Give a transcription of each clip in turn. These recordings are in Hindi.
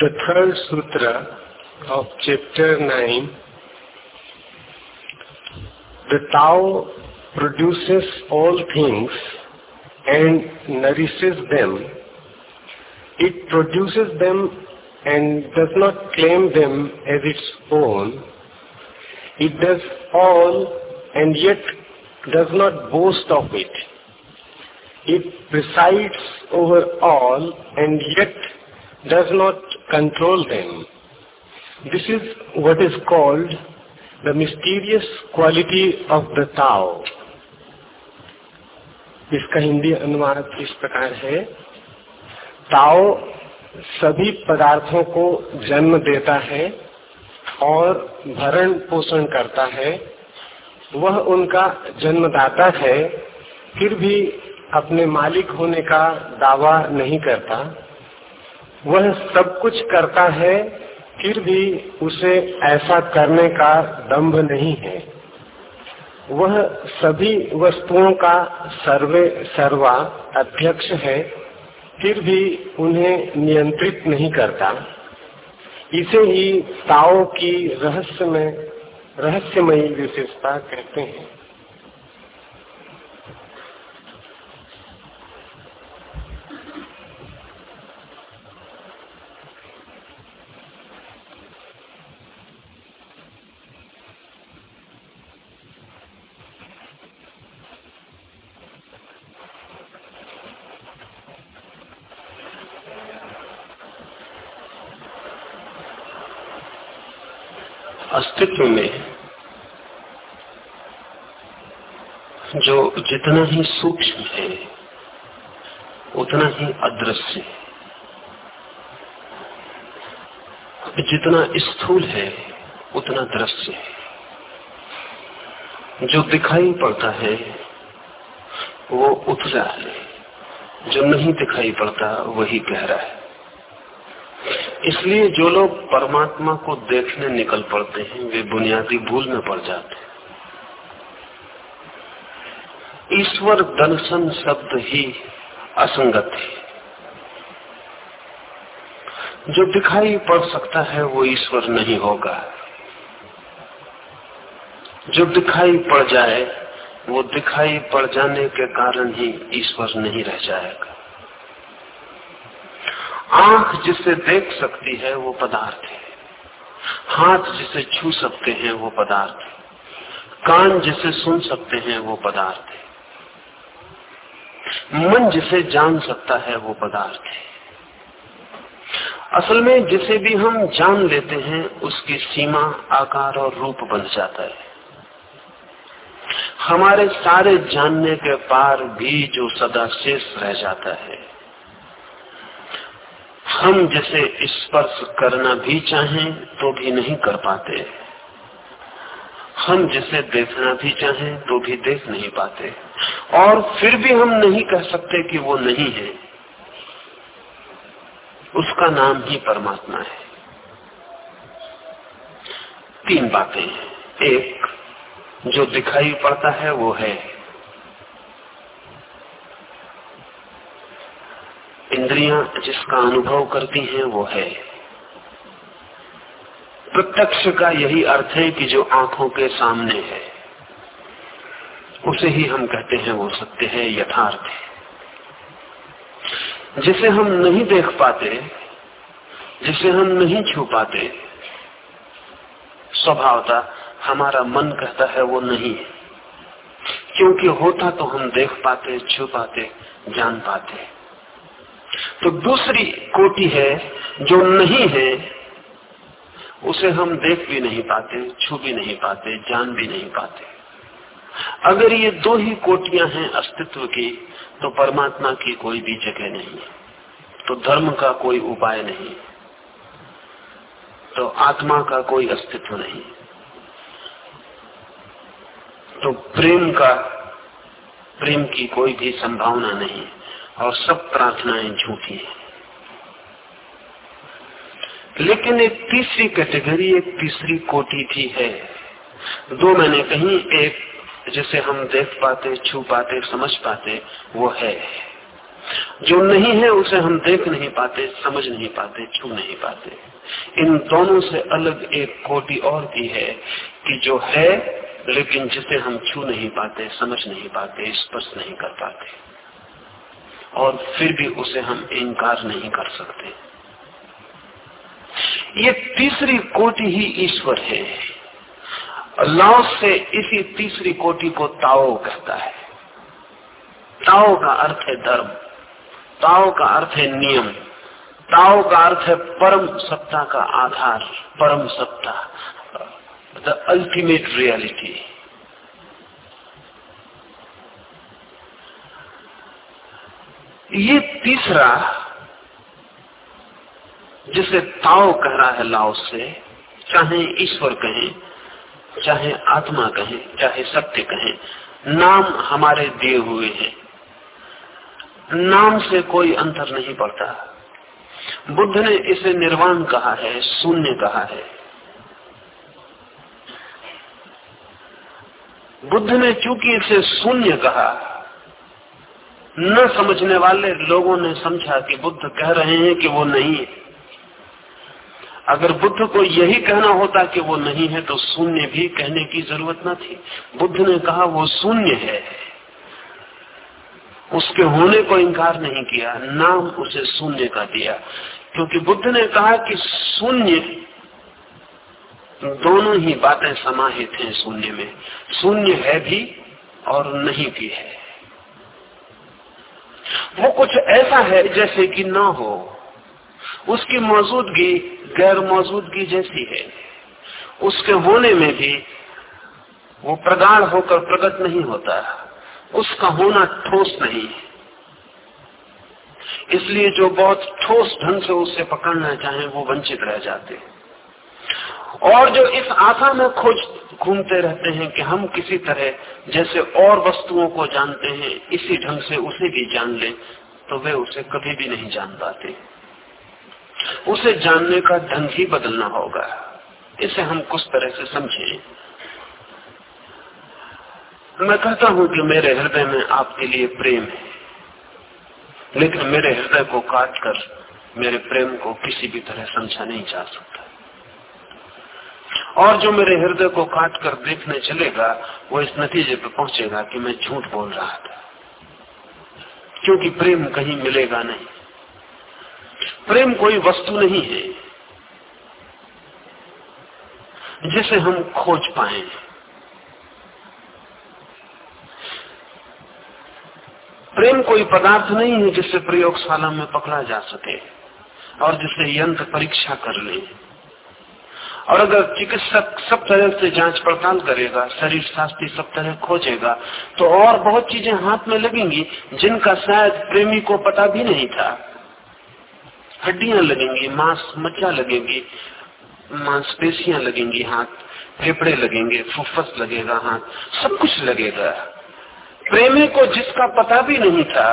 The third sutra of chapter 9, the Tao produces all things and nourishes them. It produces them and does not claim them as its own. It does all and yet does not boast of it. It presides over all and yet does not control them. This is what is called the mysterious quality of the Tao. इसका हिंदी अनुवाद इस प्रकार है ताओ सभी पदार्थों को जन्म देता है और भरण पोषण करता है वह उनका जन्मदाता है, फिर भी अपने मालिक होने का दावा नहीं करता वह सब कुछ करता है, फिर भी उसे ऐसा करने का दंभ नहीं है। वह सभी वस्तुओं का सर्वे सर्वा अध्यक्ष है, फिर भी उन्हें नियंत्रित नहीं करता। इसे ही ताओ की रहस्य में रहस्यमयी विशेषता कहते हैं अस्तित्व में जो जितना ही सूक्ष्म है, उतना ही अदृश्य जितना स्थूल है, उतना दृश्य है। जो दिखाई पड़ता है, वो उतरा है। जो नहीं दिखाई पड़ता, वही गहरा है। इसलिए जो लोग परमात्मा को देखने निकल पड़ते हैं, वे बुनियादी भूल में पड़ जाते हैं। ईश्वर दर्शन शब्द ही असंगत है। जो दिखाई पड़ सकता है वो ईश्वर नहीं होगा। जो दिखाई पड़ जाए, वो दिखाई पड़ जाने के कारण ही ईश्वर नहीं रह जाएगा। आँख जिसे देख सकती है, वो पदार्थ है। हाथ जिसे छू सकते हैं, वो पदार्थ है। कान जिसे सुन सकते हैं, वो पदार्थ है। मन जिसे जान सकता है, वो पदार्थ है। असल में जिसे भी हम जान लेते हैं, उसकी सीमा, आकार और रूप बन जाता है। हमारे सारे जानने के पार भी जो सदा शेष रह जाता है। हम जिसे स्पर्श करना भी चाहें तो भी नहीं कर पाते। हम जिसे देखना भी चाहें तो भी देख नहीं पाते। और फिर भी हम नहीं कह सकते कि वो नहीं है। उसका नाम ही परमात्मा है। तीन बातें एक, जो दिखाई पड़ता है वो है। इंद्रियाँ जिसका अनुभव करती हैं वो है। प्रत्यक्ष का यही अर्थ है कि जो आँखों के सामने है, उसे ही हम कहते हैं, वो सत्य है, यथार्थ है। जिसे हम नहीं देख पाते, जिसे हम नहीं छू पाते, स्वभावता हमारा मन कहता है, वो नहीं है। क्योंकि होता तो हम देख पाते, छू पाते, जान पाते। तो दूसरी कोटि है, जो नहीं है उसे हम देख भी नहीं पाते, छू भी नहीं पाते, जान भी नहीं पाते। अगर ये दो ही कोटियाँ हैं अस्तित्व की तो परमात्मा की कोई भी जगह नहीं है। तो धर्म का कोई उपाय नहीं। तो आत्मा का कोई अस्तित्व नहीं। तो प्रेम का, प्रेम की कोई भी संभावना नहीं। और सब प्रार्थनाएँ झूठी हैं। लेकिन एक तीसरी कैटेगरी, एक तीसरी कोटि भी है। दो मैंने कही, एक जिसे हम देख पाते, छू पाते, समझ पाते, वो है। जो नहीं है, उसे हम देख नहीं पाते, समझ नहीं पाते, छू नहीं पाते। इन दोनों से अलग एक कोटि और भी है कि जो है, लेकिन जिसे हम छू नहीं पाते, समझ नहीं पाते, स्पर्श नहीं कर पाते। और फिर भी उसे हम इनकार नहीं कर सकते। ये तीसरी कोटि ही ईश्वर है। अल्लाह से इसी तीसरी कोटि को ताओ कहता है। ताओ का अर्थ है धर्म। ताओ का अर्थ है नियम। ताओ का अर्थ है परम सत्ता का आधार। परम सत्ता। द अल्टीमेट रियलिटी ये तीसरा जिसे ताओ कह रहा है लाओ से, चाहे ईश्वर कहें, चाहे आत्मा कहें, चाहे सत्य कहें, नाम हमारे दिए हुए हैं। नाम से कोई अंतर नहीं पड़ता। बुद्ध ने इसे निर्वाण कहा है, शून्य कहा है। बुद्ध ने चूँकि इसे शून्य कहा, न समझने वाले लोगों ने समझा कि बुद्ध कह रहे हैं कि वो नहीं है। अगर बुद्ध को यही कहना होता कि वो नहीं है तो शून्य भी कहने की ज़रूरत न थी। बुद्ध ने कहा, वो शून्य है। उसके होने को इनकार नहीं किया, नाम उसे शून्य का दिया। क्योंकि बुद्ध ने कहा कि शून्य, दोनों ही बातें समाहित हैं शून्य में। शून्य है भी और नहीं भी है। वो कुछ ऐसा है जैसे कि ना हो। उसकी मौजूदगी गैर मौजूदगी जैसी है। उसके होने में भी वो प्रगाढ़ होकर प्रकट नहीं होता। उसका होना ठोस नहीं इसलिए जो बहुत ठोस ढंग से उसे पकड़ना चाहे वो वंचित रह जाते और जो इस आशा में खोज घूमते रहते हैं कि हम किसी तरह जैसे और वस्तुओं को जानते हैं, इसी ढंग से उसे भी जान ले तो वे उसे कभी भी नहीं जान पाते। उसे जानने का ढंग ही बदलना होगा। इसे हम कुछ तरह से समझें? मैं कहता हूँ कि मेरे हृदय में आपके लिए प्रेम है। लेकिन मेरे हृदय को काट कर मेरे प्रेम को किसी भी तरह समझा नहीं जा सकता। और जो मेरे हृदय को काट कर देखने चलेगा, वो इस नतीजे पर पहुंचेगा कि मैं झूठ बोल रहा था। क्योंकि प्रेम कहीं मिलेगा नहीं। प्रेम कोई वस्तु नहीं है जिसे हम खोज पाए। प्रेम कोई पदार्थ नहीं है जिसे प्रयोगशाला में पकड़ा जा सके और जिसे यंत्र परीक्षा कर ले। और अगर चिकित्सक सब तरह से जाँच पड़ताल करेगा, शरीर शास्त्री सब तरह खोजेगा तो और बहुत चीज़ें हाथ में लगेंगी जिनका शायद प्रेमी को पता भी नहीं था। हड्डियाँ लगेंगी, मांस मज्जा लगेगी, मांसपेशियाँ लगेंगी हाथ, फेफड़े लगेंगे फुफ्फस लगेगा हाथ, सब कुछ लगेगा। प्रेमी को जिसका पता भी नहीं था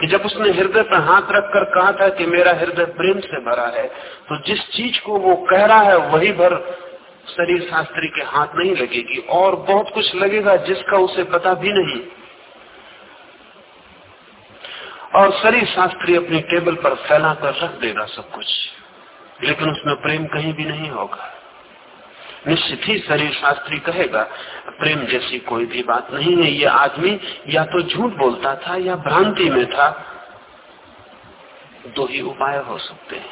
कि जब उसने हृदय पर हाथ रखकर कहा था कि मेरा हृदय प्रेम से भरा है तो जिस चीज़ को वो कह रहा है, वही भर शरीर शास्त्री के हाथ नहीं लगेगी, और बहुत कुछ लगेगा जिसका उसे पता भी नहीं। और शरीर शास्त्री अपनी टेबल पर फैला कर रख देगा सब कुछ। लेकिन उसमें प्रेम कहीं भी नहीं होगा। निश्चित ही शरीर शास्त्री कहेगा, प्रेम जैसी कोई भी बात नहीं है, ये आदमी या तो झूठ बोलता था या भ्रांति में था। दो ही उपाय हो सकते हैं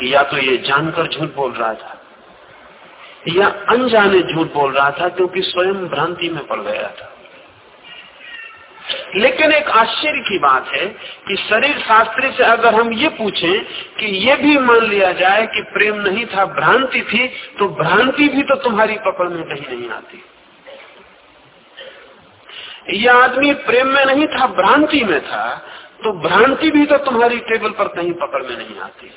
कि या तो ये जानकर झूठ बोल रहा था या अनजाने झूठ बोल रहा था क्योंकि स्वयं भ्रांति में पड़ गया था। लेकिन एक आश्चर्य की बात है कि शरीर शास्त्री से अगर हम ये पूछें कि ये भी मान लिया जाए कि प्रेम नहीं था, भ्रांति थी तो भ्रांति भी तो तुम्हारी पकड़ में कहीं नहीं आती। यह आदमी प्रेम में नहीं था, भ्रांति में था तो भ्रांति भी तो तुम्हारी टेबल पर कहीं पकड़ में नहीं आती।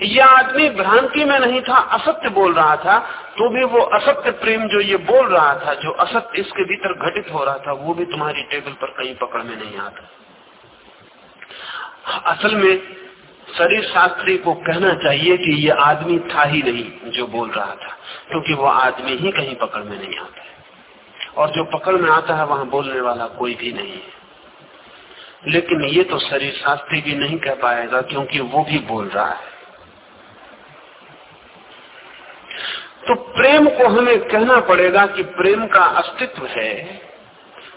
यह आदमी भ्रांति में नहीं था, असत्य बोल रहा था तो भी वो असत्य प्रेम जो ये बोल रहा था, जो असत्य इसके भीतर घटित हो रहा था, वो भी तुम्हारी टेबल पर कहीं पकड़ में नहीं आता। असल में शरीर शास्त्री को कहना चाहिए कि ये आदमी था ही नहीं जो बोल रहा था, क्योंकि वो आदमी ही कहीं पकड़ में नहीं आता है। और जो पकड़ में आता है, वहाँ बोलने वाला कोई भी नहीं है। लेकिन ये तो शरीर शास्त्री भी नहीं कह पाएगा, क्योंकि वो भी बोल रहा है। तो प्रेम को हमें कहना पड़ेगा कि प्रेम का अस्तित्व है,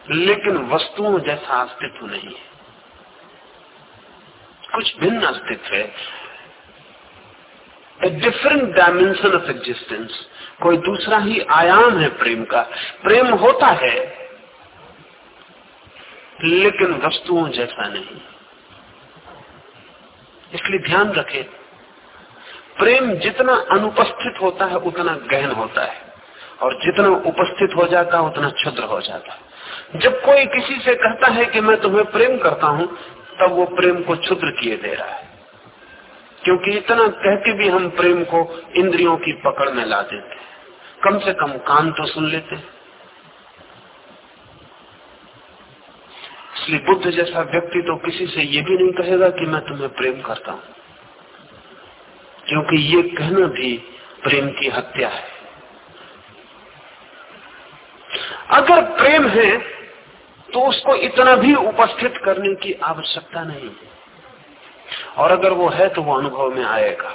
लेकिन वस्तुओं जैसा अस्तित्व नहीं है। कुछ भिन्न अस्तित्व है। A different dimension of existence कोई दूसरा ही आयाम है प्रेम का। प्रेम होता है, लेकिन वस्तुओं जैसा नहीं। इसलिए ध्यान रखें प्रेम जितना अनुपस्थित होता है, उतना गहन होता है। और जितना उपस्थित हो जाता है, उतना क्षुद्र हो जाता है। जब कोई किसी से कहता है कि मैं तुम्हें प्रेम करता हूँ, तब वो प्रेम को क्षुद्र किए दे रहा है। क्योंकि इतना कह के भी हम प्रेम को इंद्रियों की पकड़ में ला देते कम से कम कान तो सुन लेते इसलिए बुद्ध जैसा व्यक्ति तो किसी से ये भी नहीं कहेगा कि मैं तुम्हें प्रेम करता हूँ। क्योंकि ये कहना भी प्रेम की हत्या है। अगर प्रेम है तो उसको इतना भी उपस्थित करने की आवश्यकता नहीं है। और अगर वो है तो वो अनुभव में आएगा।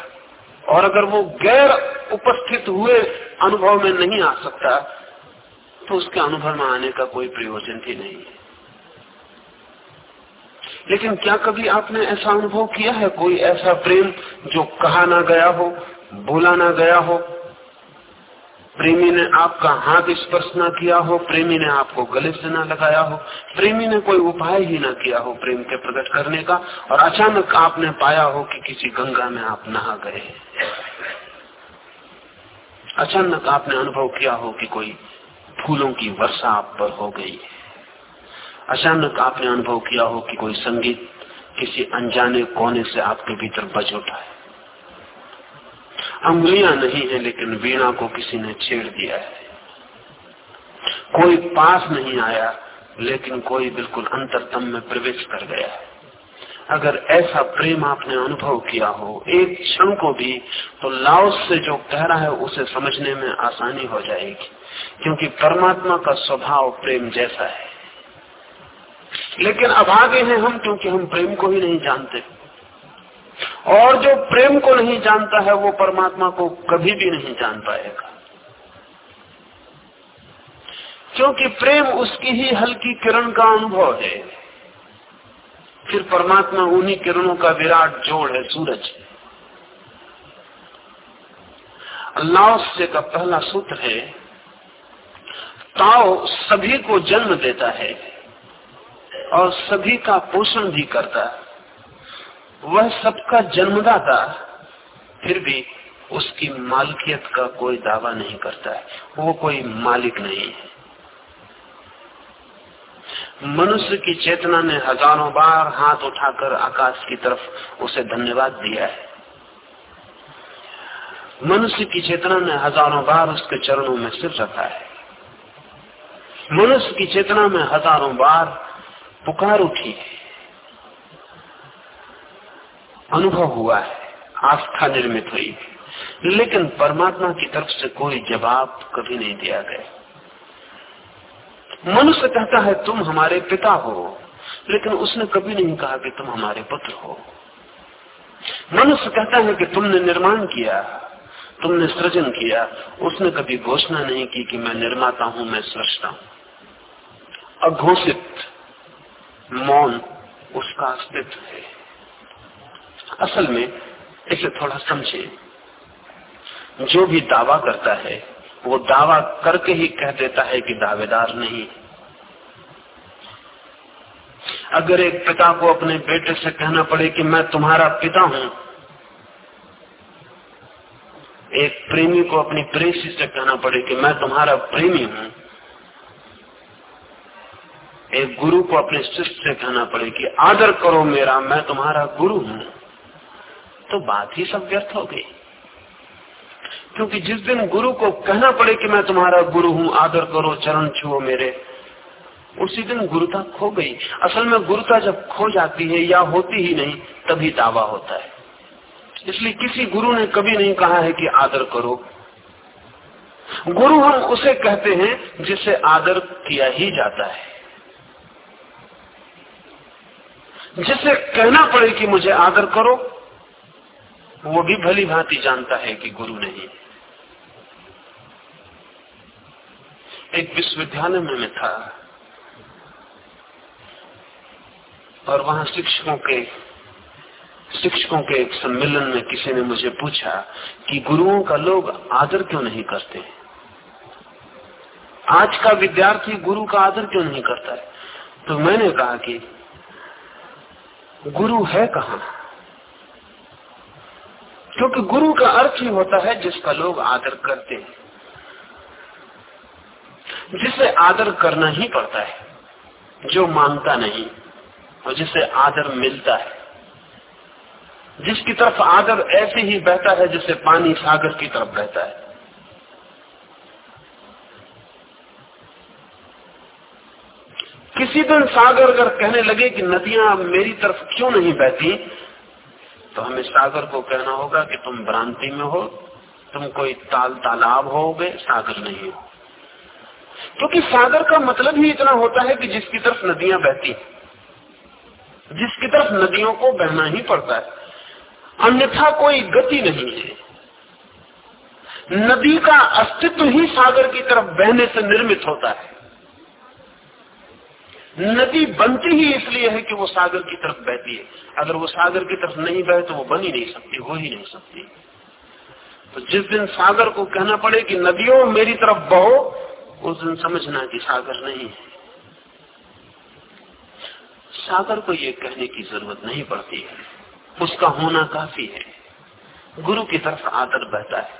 और अगर वो गैर उपस्थित हुए अनुभव में नहीं आ सकता तो उसके अनुभव में आने का कोई प्रयोजन भी नहीं है। लेकिन क्या कभी आपने ऐसा अनुभव किया है? कोई ऐसा प्रेम जो कहा ना गया हो, बोला ना गया हो? प्रेमी ने आपका हाथ स्पर्श ना किया हो, प्रेमी ने आपको गले से ना लगाया हो, प्रेमी ने कोई उपाय ही ना किया हो प्रेम के प्रकट करने का, और अचानक आपने पाया हो कि किसी गंगा में आप नहा गए अचानक आपने अनुभव किया हो कि कोई फूलों की वर्षा आप पर हो गई है। अचानक आपने अनुभव किया हो कि कोई संगीत किसी अनजाने कोने से आपके भीतर बज उठा है। अंगुलियाँ नहीं है, लेकिन वीणा को किसी ने छेड़ दिया है। कोई पास नहीं आया, लेकिन कोई बिल्कुल अंतरतम में प्रवेश कर गया है। अगर ऐसा प्रेम आपने अनुभव किया हो, एक क्षण को भी तो लाओस से जो कह रहा है, उसे समझने में आसानी हो जाएगी, क्योंकि परमात्मा का स्वभाव प्रेम जैसा है। लेकिन अभागे हैं हम, क्योंकि हम प्रेम को ही नहीं जानते। और जो प्रेम को नहीं जानता है, वो परमात्मा को कभी भी नहीं जान पाएगा। क्योंकि प्रेम उसकी ही हल्की किरण का अनुभव है। फिर परमात्मा उन्हीं किरणों का विराट जोड़ है, सूरज। से का पहला सूत्र है, ताओ सभी को जन्म देता है। और सभी का पोषण भी करता वह सबका जन्मदाता फिर भी उसकी मालिकियत का कोई दावा नहीं करता है। वो कोई मालिक नहीं है। मनुष्य की चेतना ने हज़ारों बार हाथ उठाकर आकाश की तरफ़ उसे धन्यवाद दिया है। मनुष्य की चेतना ने हज़ारों बार उसके चरणों में सिर रखा है। मनुष्य की चेतना में हज़ारों बार पुकार उठी अनुभव हुआ है, आस्था निर्मित हुई। लेकिन परमात्मा की तरफ़ से कोई जवाब कभी नहीं दिया गया। मनुष्य कहता है, तुम हमारे पिता हो। लेकिन उसने कभी नहीं कहा कि तुम हमारे पुत्र हो। मनुष्य कहता है कि तुमने निर्माण किया, तुमने सृजन किया। उसने कभी घोषणा नहीं की कि मैं निर्माता हूँ, मैं सृष्टा हूँ। अघोषित मौन उसका अस्तित्व है। असल में इसे थोड़ा समझे जो भी दावा करता है, वो दावा करके ही कह देता है कि दावेदार नहीं अगर एक पिता को अपने बेटे से कहना पड़े कि मैं तुम्हारा पिता हूँ, एक प्रेमी को अपनी प्रेसी से कहना पड़े कि मैं तुम्हारा प्रेमी हूँ एक गुरु को अपने शिष्य से कहना पड़े कि आदर करो मेरा, मैं तुम्हारा गुरु हूँ। तो बात ही सब व्यर्थ हो गई। क्योंकि जिस दिन गुरु को कहना पड़े कि मैं तुम्हारा गुरु हूँ, आदर करो, चरण छुओ मेरे, उसी दिन गुरुता खो गई। असल में गुरुता जब खो जाती है या होती ही नहीं, तभी दावा होता है। इसलिए किसी गुरु ने कभी नहीं कहा है कि आदर करो। गुरु हम उसे कहते हैं जिसे आदर किया ही जाता है। जिसे कहना पड़े कि मुझे आदर करो, वो भी भली भांति जानता है कि गुरु नहीं एक विश्वविद्यालय में मैं था, और वहाँ शिक्षकों के शिक्षकों के एक सम्मेलन में किसी ने मुझे पूछा कि गुरुओं का लोग आदर क्यों नहीं करते आज का विद्यार्थी गुरु का आदर क्यों नहीं करता है? तो मैंने कहा कि गुरु है कहा? क्योंकि गुरु का अर्थ ही होता है जिसका लोग आदर करते हैं। जिसे आदर करना ही पड़ता है, जो माँगता नहीं, और जिसे आदर मिलता है। जिसकी तरफ़ आदर ऐसे ही बहता है जैसे पानी सागर की तरफ़ बहता है। किसी दिन सागर अगर कहने लगे कि नदियाँ मेरी तरफ़ क्यों नहीं बहती तो हमें सागर को कहना होगा कि तुम भ्रांति में हो, तुम कोई ताल तालाब होगे, सागर नहीं हो। क्योंकि सागर का मतलब ही इतना होता है कि जिसकी तरफ़ नदियाँ बहती जिसकी तरफ़ नदियों को बहना ही पड़ता है। अन्यथा कोई गति नहीं है। नदी का अस्तित्व ही सागर की तरफ़ बहने से निर्मित होता है। नदी बनती ही इसलिए है कि वो सागर की तरफ़ बहती है। अगर वो सागर की तरफ़ नहीं बहे तो वो बन ही नहीं सकती, हो ही नहीं सकती। तो जिस दिन सागर को कहना पड़े कि नदियों मेरी तरफ़ बहो, उस दिन समझना कि सागर नहीं है। सागर को ये कहने की ज़रूरत नहीं पड़ती है। उसका होना काफ़ी है। गुरु की तरफ़ आदर बहता है।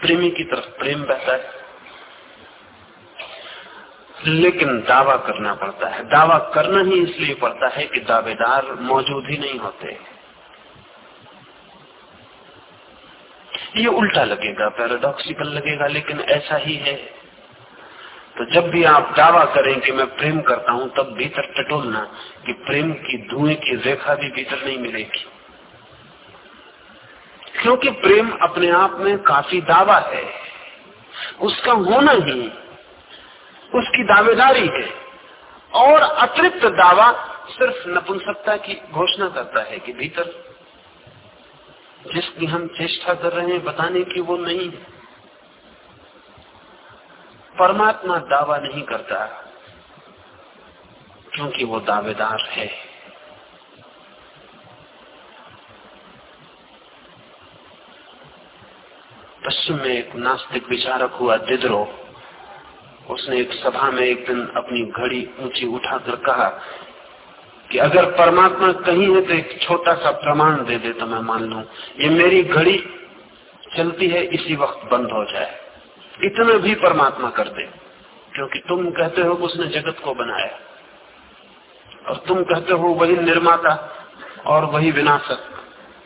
प्रेमी की तरफ़ प्रेम बहता है। लेकिन दावा करना पड़ता है। दावा करना ही इसलिए पड़ता है कि दावेदार मौजूद ही नहीं होते। ये उल्टा लगेगा पैराडॉक्सिकल लगेगा, लेकिन ऐसा ही है। तो जब भी आप दावा करें कि मैं प्रेम करता हूँ, तब भीतर टटोलना कि प्रेम की धुएँ की रेखा भी भीतर नहीं मिलेगी। क्योंकि प्रेम अपने आप में काफ़ी दावा है। उसका होना ही उसकी दावेदारी है। और अतिरिक्त दावा सिर्फ़ नपुंसकता की घोषणा करता है कि भीतर जिसकी हम चेष्टा कर रहे हैं, बताने की वो नहीं है। परमात्मा दावा नहीं करता, क्योंकि वो दावेदार है। पश्चिम में एक नास्तिक विचारक हुआ, दिद्रो। उसने एक सभा में एक दिन अपनी घड़ी ऊँची उठाकर कहा कि अगर परमात्मा कहीं है तो एक छोटा सा प्रमाण दे दे तो मैं मान लू, ये मेरी घड़ी चलती है, इसी वक्त बंद हो जाए। इतना भी परमात्मा कर दे, क्योंकि तुम कहते हो कि उसने जगत को बनाया। और तुम कहते हो वही निर्माता और वही विनाशक।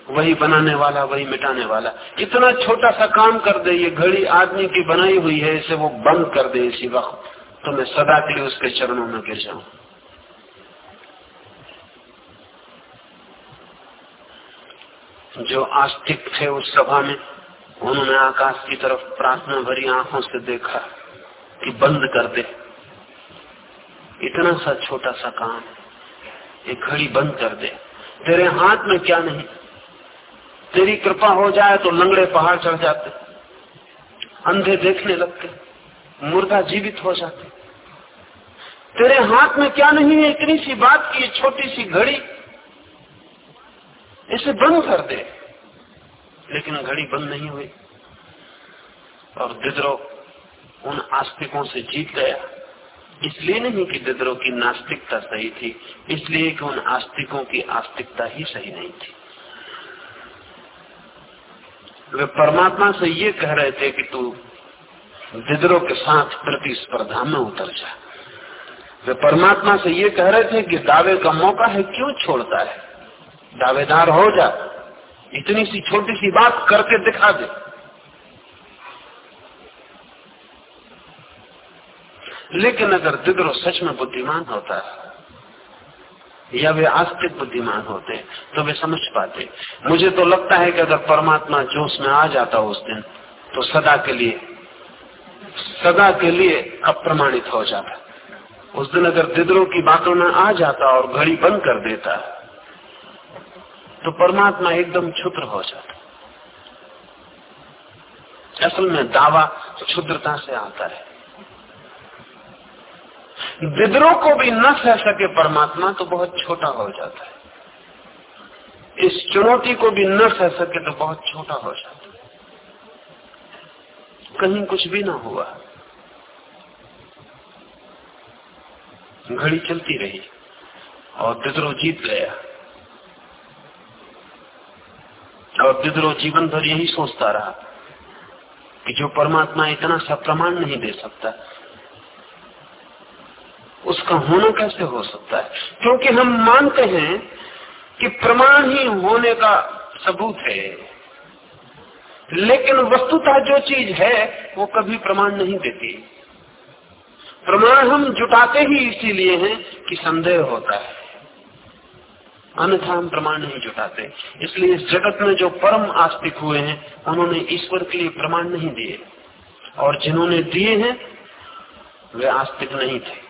वही बनाने वाला, वही मिटाने वाला। इतना छोटा सा काम कर दे, ये घड़ी आदमी की बनाई हुई है, इसे वो बंद कर दे इसी वक्त। तो मैं सदा के लिए उसके चरणों में गिर जाऊँ। जो आस्तिक थे उस सभा में, उन्होंने आकाश की तरफ़ प्रार्थना भरी आँखों से देखा कि बंद कर दे। इतना सा छोटा सा काम, एक घड़ी बंद कर दे। तेरे हाथ में क्या नहीं? तेरी कृपा हो जाए तो लंगड़े पहाड़ चढ़ जाते, अंधे देखने लगते, मुर्दा जीवित हो जाते। तेरे हाथ में क्या नहीं है इतनी सी बात की छोटी सी घड़ी? इसे बंद कर दे। लेकिन घड़ी बंद नहीं हुई। और दिद्रो उन आस्तिकों से जीत गया। इसलिए नहीं कि दिद्रो की नास्तिकता सही थी, इसलिए कि उन आस्तिकों की आस्तिकता ही सही नहीं थी। वे परमात्मा से ये कह रहे थे कि तू दिदरों के साथ प्रतिस्पर्धा में उतर जा। वे परमात्मा से ये कह रहे थे कि दावे का मौका है, क्यों छोड़ता है? दावेदार हो जा, इतनी सी छोटी सी बात करके दिखा दे। लेकिन अगर दिदरो सच में बुद्धिमान होता है या वे आस्तिक बुद्धिमान होते तो वे समझ पाते मुझे तो लगता है कि अगर परमात्मा जोश में आ जाता उस दिन तो सदा के लिए, सदा के लिए अप्रमाणित हो जाता। उस दिन अगर दिदरों की बातों में आ जाता और घड़ी बंद कर देता तो परमात्मा एकदम क्षुद्र हो जाता। असल में दावा क्षुद्रता से आता है। विद्रोह को भी न सह सके परमात्मा तो बहुत छोटा हो जाता है। इस चुनौती को भी न सह सके तो बहुत छोटा हो जाता है। कहीं कुछ भी ना हुआ, घड़ी चलती रही और विद्रोह जीत गया। और विद्रोह जीवन भर यही सोचता रहा कि जो परमात्मा इतना सा प्रमाण नहीं दे सकता उसका होना कैसे हो सकता है? क्योंकि हम मानते हैं कि प्रमाण ही होने का सबूत है। लेकिन वस्तुतः जो चीज़ है, वो कभी प्रमाण नहीं देती। प्रमाण हम जुटाते ही इसीलिए हैं कि संदेह होता है। अन्यथा हम प्रमाण नहीं जुटाते। इसलिए इस जगत में जो परम आस्तिक हुए हैं, उन्होंने ईश्वर के लिए प्रमाण नहीं दिए। और जिन्होंने दिए हैं, वे आस्तिक नहीं थे।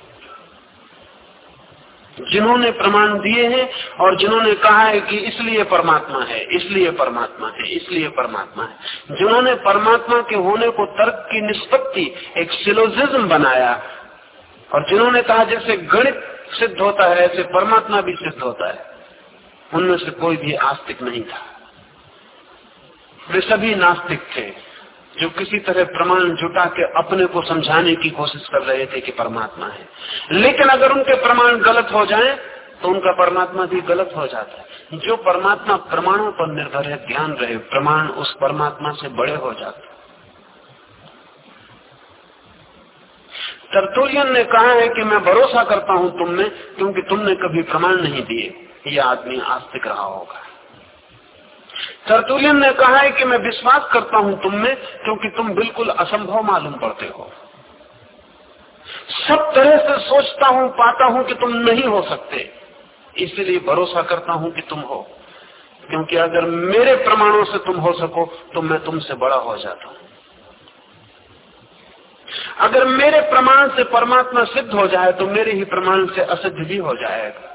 जिन्होंने प्रमाण दिए हैं और जिन्होंने कहा है कि इसलिए परमात्मा है, इसलिए परमात्मा है, इसलिए परमात्मा है। जिन्होंने परमात्मा के होने को तर्क की निष्पत्ति, एक सिलोजिज्म बनाया और जिन्होंने कहा जैसे गणित सिद्ध होता है, ऐसे परमात्मा भी सिद्ध होता है, उनमें से कोई भी आस्तिक नहीं था। वे सभी नास्तिक थे। जो किसी तरह प्रमाण जुटा के अपने को समझाने की कोशिश कर रहे थे कि परमात्मा है। लेकिन अगर उनके प्रमाण गलत हो जाएँ तो उनका परमात्मा भी गलत हो जाता है। जो परमात्मा प्रमाणों पर निर्भर है, ध्यान रहे, प्रमाण उस परमात्मा से बड़े हो जाते तरतुलियन ने कहा है कि मैं भरोसा करता हूँ तुम में, क्योंकि तुमने कभी प्रमाण नहीं दिए। ये आदमी आस्तिक रहा होगा। तरतुलियन ने कहा है कि मैं विश्वास करता हूँ तुम में, क्योंकि तुम बिल्कुल असंभव मालूम पड़ते हो। सब तरह से सोचता हूँ, पाता हूँ कि तुम नहीं हो सकते। इसलिए भरोसा करता हूँ कि तुम हो। क्योंकि अगर मेरे प्रमाणों से तुम हो सको तो मैं तुमसे बड़ा हो जाता हूँ। अगर मेरे प्रमाण से परमात्मा सिद्ध हो जाए तो मेरे ही प्रमाण से असिद्ध भी हो जाएगा।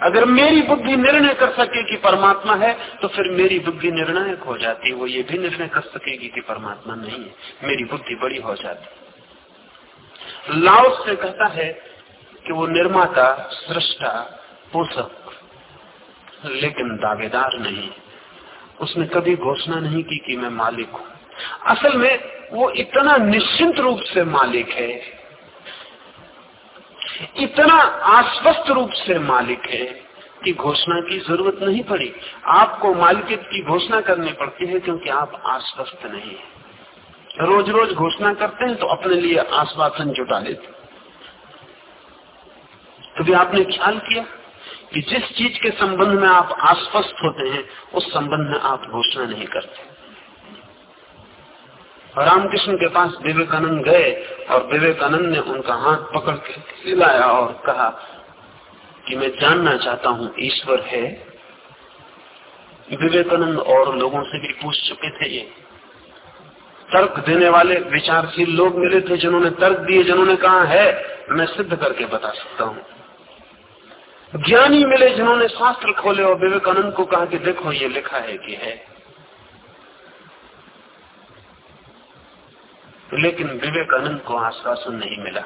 अगर मेरी बुद्धि निर्णय कर सके कि परमात्मा है तो फिर मेरी बुद्धि निर्णायक हो जाती वो ये भी निर्णय कर सकेगी कि परमात्मा नहीं है। मेरी बुद्धि बड़ी हो जाती लाओस से कहता है कि वो निर्माता, सृष्टा, पोषक, लेकिन दावेदार नहीं उसने कभी घोषणा नहीं की कि मैं मालिक हूँ। असल में वो इतना निश्चिंत रूप से मालिक है इतना आश्वस्त रूप से मालिक है कि घोषणा की ज़रूरत नहीं पड़ी। आपको मालिकियत की घोषणा करनी पड़ती है क्योंकि आप आश्वस्त नहीं है। रोज रोज घोषणा करते हैं तो अपने लिए आश्वासन जुटा लेते कभी आपने ख्याल किया कि जिस चीज़ के संबंध में आप आश्वस्त होते हैं, उस संबंध में आप घोषणा नहीं करते? रामकृष्ण के पास विवेकानंद गए और विवेकानंद ने उनका हाथ पकड़ के हिलाया और कहा कि मैं जानना चाहता हूँ ईश्वर है। विवेकानंद और लोगों से भी पूछ चुके थे ये। तर्क देने वाले विचारशील लोग मिले थे जिन्होंने तर्क दिए, जिन्होंने कहा है, मैं सिद्ध करके बता सकता हूँ। ज्ञानी मिले जिन्होंने शास्त्र खोले और विवेकानंद को कहा कि देखो, ये लिखा है कि है। लेकिन विवेकानंद को आश्वासन नहीं मिला,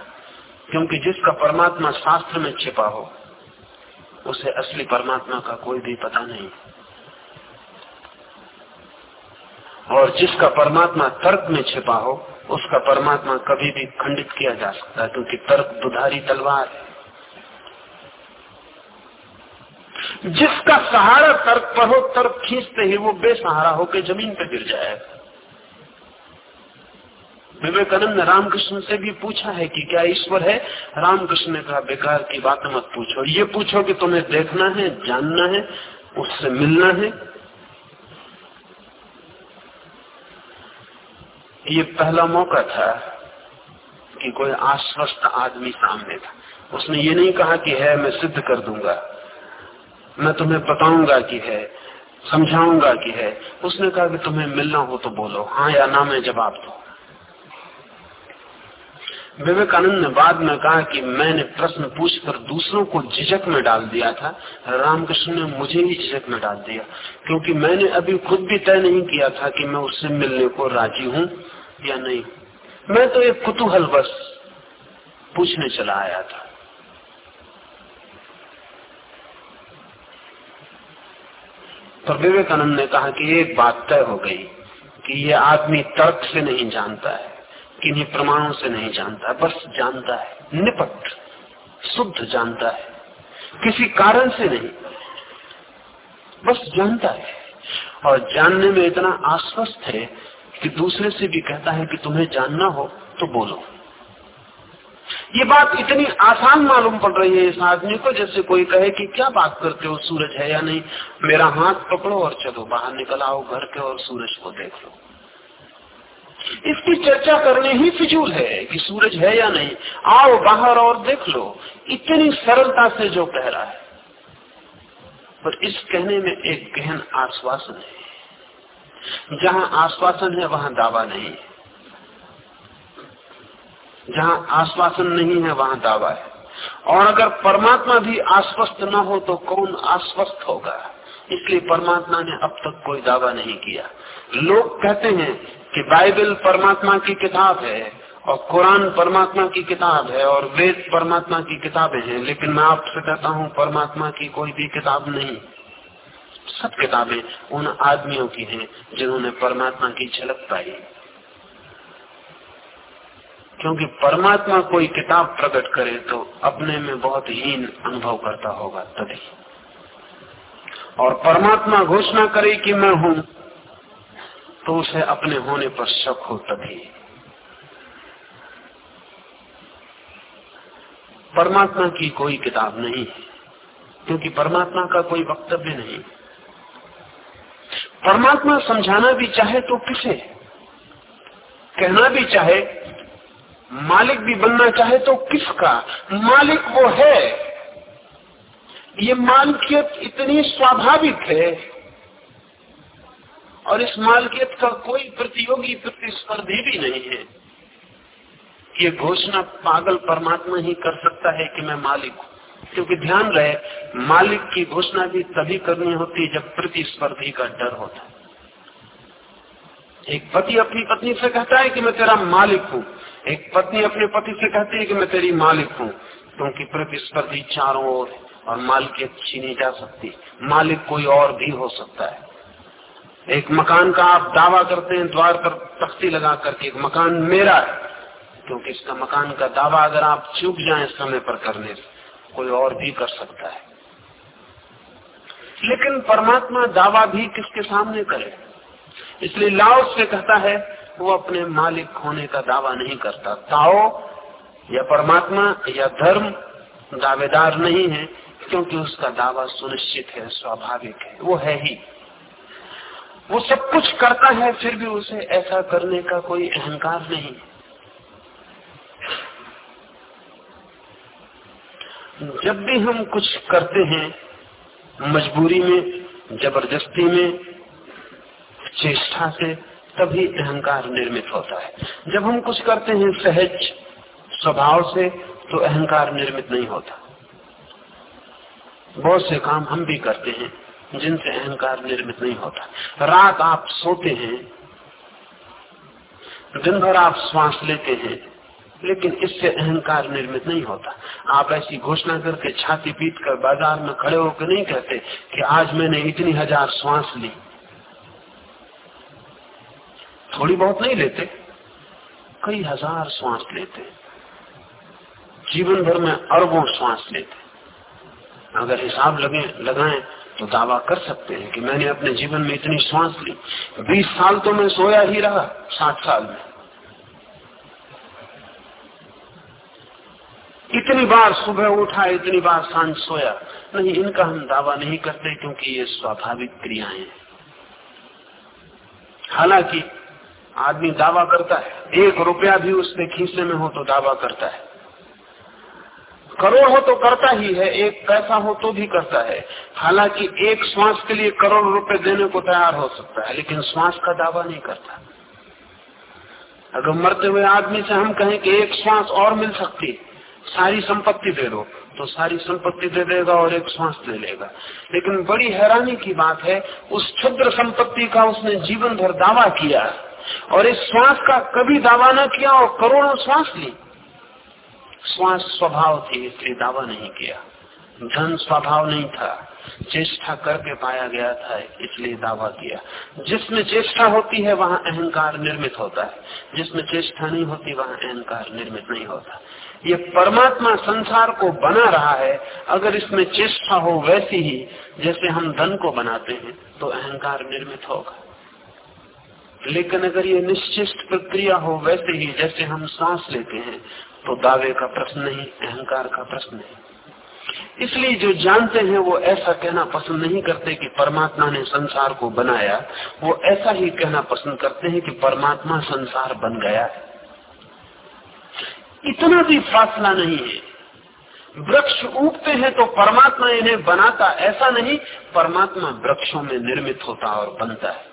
क्योंकि जिसका परमात्मा शास्त्र में छिपा हो, उसे असली परमात्मा का कोई भी पता नहीं। और जिसका परमात्मा तर्क में छिपा हो, उसका परमात्मा कभी भी खंडित किया जा सकता है, क्योंकि तर्क दुधारी तलवार है। जिसका सहारा तर्क पर हो, तर्क खींचते ही वो बेसहारा होकर ज़मीन पर गिर जाएगा। विवेकानंद ने रामकृष्ण से भी पूछा है कि क्या ईश्वर है? रामकृष्ण ने कहा, बेकार की बात मत पूछो। ये पूछो कि तुम्हें देखना है, जानना है, उससे मिलना है। ये पहला मौका था कि कोई आश्वस्त आदमी सामने था। उसने ये नहीं कहा कि है, मैं सिद्ध कर दूँगा। मैं तुम्हें बताऊँगा कि है, समझाऊँगा कि है। उसने कहा कि तुम्हें मिलना हो तो बोलो। हाँ या ना, में जवाब दो। विवेकानंद ने बाद में कहा कि मैंने प्रश्न पूछकर दूसरों को झिझक में डाल दिया था। रामकृष्ण ने मुझे ही झिझक में डाल दिया, क्योंकि मैंने अभी खुद भी तय नहीं किया था कि मैं उससे मिलने को राज़ी हूँ या नहीं। मैं तो एक कुतूहल बस पूछने चला आया था। तो विवेकानंद ने कहा कि एक बात तय हो गई कि ये आदमी तर्क से नहीं जानता है। किन्हीं प्रमाणों से नहीं जानता, बस जानता है, निपट, शुद्ध जानता है, किसी कारण से नहीं, बस जानता है। और जानने में इतना आश्वस्त है कि दूसरे से भी कहता है कि तुम्हें जानना हो तो बोलो। ये बात इतनी आसान मालूम पड़ रही है इस आदमी को, जैसे कोई कहे कि क्या बात करते हो, सूरज है या नहीं? मेरा हाथ पकड़ो और चलो, बाहर निकल आओ, घर के और सूरज को देख लो। इसकी चर्चा करने ही फिजूल है कि सूरज है या नहीं। आओ बाहर और देख लो, इतनी सरलता से जो कह रहा है। पर इस कहने में एक गहन आश्वासन है। जहाँ आश्वासन है, वहाँ दावा नहीं। है जहाँ आश्वासन नहीं है, वहाँ दावा है। और अगर परमात्मा भी आश्वस्त न हो तो कौन आश्वस्त होगा? इसलिए परमात्मा ने अब तक कोई दावा नहीं किया। लोग कहते हैं कि बाइबल परमात्मा की किताब है और कुरान परमात्मा की किताब है और वेद परमात्मा की किताबें हैं, लेकिन मैं आपसे कहता हूँ, परमात्मा की कोई भी किताब नहीं। सब किताबें उन आदमियों की हैं जिन्होंने परमात्मा की झलक पाई। क्योंकि परमात्मा कोई किताब प्रकट करे तो अपने में बहुत हीन अनुभव करता होगा तभी। और परमात्मा घोषणा करे कि मैं हूँ तो उसे अपने होने पर शक हो तभी। परमात्मा की कोई किताब नहीं है, क्योंकि परमात्मा का कोई वक्तव्य नहीं। परमात्मा समझाना भी चाहे तो किसे, कहना भी चाहे, मालिक भी बनना चाहे तो किसका, मालिक वो है। ये मालकियत इतनी स्वाभाविक है और इस मालकियत का कोई प्रतियोगी प्रतिस्पर्धी भी नहीं है। ये घोषणा पागल परमात्मा ही कर सकता है कि मैं मालिक हूँ। क्योंकि ध्यान रहे, मालिक की घोषणा भी तभी करनी होती है जब प्रतिस्पर्धी का डर होता एक पति अपनी पत्नी से कहता है कि मैं तेरा मालिक हूँ। एक पत्नी अपने पति से कहती है कि मैं तेरी मालिक हूँ। क्योंकि प्रतिस्पर्धी चारों ओर और मालिकियत छीनी जा सकती मालिक कोई और भी हो सकता है। एक मकान का आप दावा करते हैं, द्वार पर तख्ती लगा करके एक मकान मेरा है। क्योंकि इसका मकान का दावा अगर आप चूक जाए समय पर करने से, कोई और भी कर सकता है। लेकिन परमात्मा दावा भी किसके सामने करे? इसलिए लाओ से कहता है, वो अपने मालिक होने का दावा नहीं करता। ताओ, या परमात्मा या धर्म दावेदार नहीं है, क्योंकि उसका दावा सुनिश्चित है, स्वाभाविक है। वो है ही। वो सब कुछ करता है, फिर भी उसे ऐसा करने का कोई अहंकार नहीं। जब भी हम कुछ करते हैं, मजबूरी में, ज़बरदस्ती में, चेष्टा से, तभी अहंकार निर्मित होता है। जब हम कुछ करते हैं सहज स्वभाव से तो अहंकार निर्मित नहीं होता। बहुत से काम हम भी करते हैं। जिनसे अहंकार निर्मित नहीं होता। रात आप सोते हैं, दिन भर आप श्वास लेते हैं, लेकिन इससे अहंकार निर्मित नहीं होता। आप ऐसी घोषणा करके छाती पीट कर बाज़ार में खड़े होकर नहीं कहते कि आज मैंने इतनी हज़ार श्वास ली। थोड़ी बहुत नहीं लेते, कई हज़ार श्वास लेते। जीवन भर में अरबों श्वास लेते। अगर हिसाब लगे, लगाएँ तो दावा कर सकते हैं कि मैंने अपने जीवन में इतनी श्वास ली। बीस साल तो मैं सोया ही रहा साठ साल में। इतनी बार सुबह उठा, इतनी बार साँझ सोया। नहीं, इनका हम दावा नहीं करते क्योंकि ये स्वाभाविक क्रियाएँ हैं। हालाँकि, आदमी दावा करता है। एक रुपया भी उसके खीसे में हो तो दावा करता है। करोड़ हो तो करता ही है, एक पैसा हो तो भी करता है। हालाँकि एक श्वास के लिए करोड़ रुपए देने को तैयार हो सकता है, लेकिन श्वास का दावा नहीं करता। अगर मरते हुए आदमी से हम कहें कि एक श्वास और मिल सकती, सारी संपत्ति दे दो तो सारी संपत्ति दे देगा और एक श्वास ले लेगा। लेकिन बड़ी हैरानी की बात है, उस क्षुद्र संपत्ति का उसने जीवन भर दावा किया, और इस श्वास का कभी दावा न किया और करोड़ों श्वास ली श्वास स्वभाव थी, इसलिए दावा नहीं किया। धन स्वभाव नहीं था। चेष्टा करके पाया गया था, इसलिए दावा किया। जिसमें चेष्टा होती है, वहाँ अहंकार निर्मित होता है। जिसमें चेष्टा नहीं होती, वहाँ अहंकार निर्मित नहीं होता। ये परमात्मा संसार को बना रहा है। अगर इसमें चेष्टा हो वैसी ही, जैसे हम धन को बनाते हैं तो अहंकार निर्मित होगा। लेकिन अगर ये निश्चित प्रक्रिया हो वैसे ही, जैसे हम सांस लेते हैं तो दावे का प्रश्न नहीं, अहंकार का प्रश्न है। इसलिए जो जानते हैं, वो ऐसा कहना पसंद नहीं करते कि परमात्मा ने संसार को बनाया। वो ऐसा ही कहना पसंद करते हैं कि परमात्मा संसार बन गया है। इतना भी फासला नहीं है। वृक्ष उगते हैं तो परमात्मा इन्हें बनाता, ऐसा नहीं। परमात्मा वृक्षों में निर्मित होता और बनता है।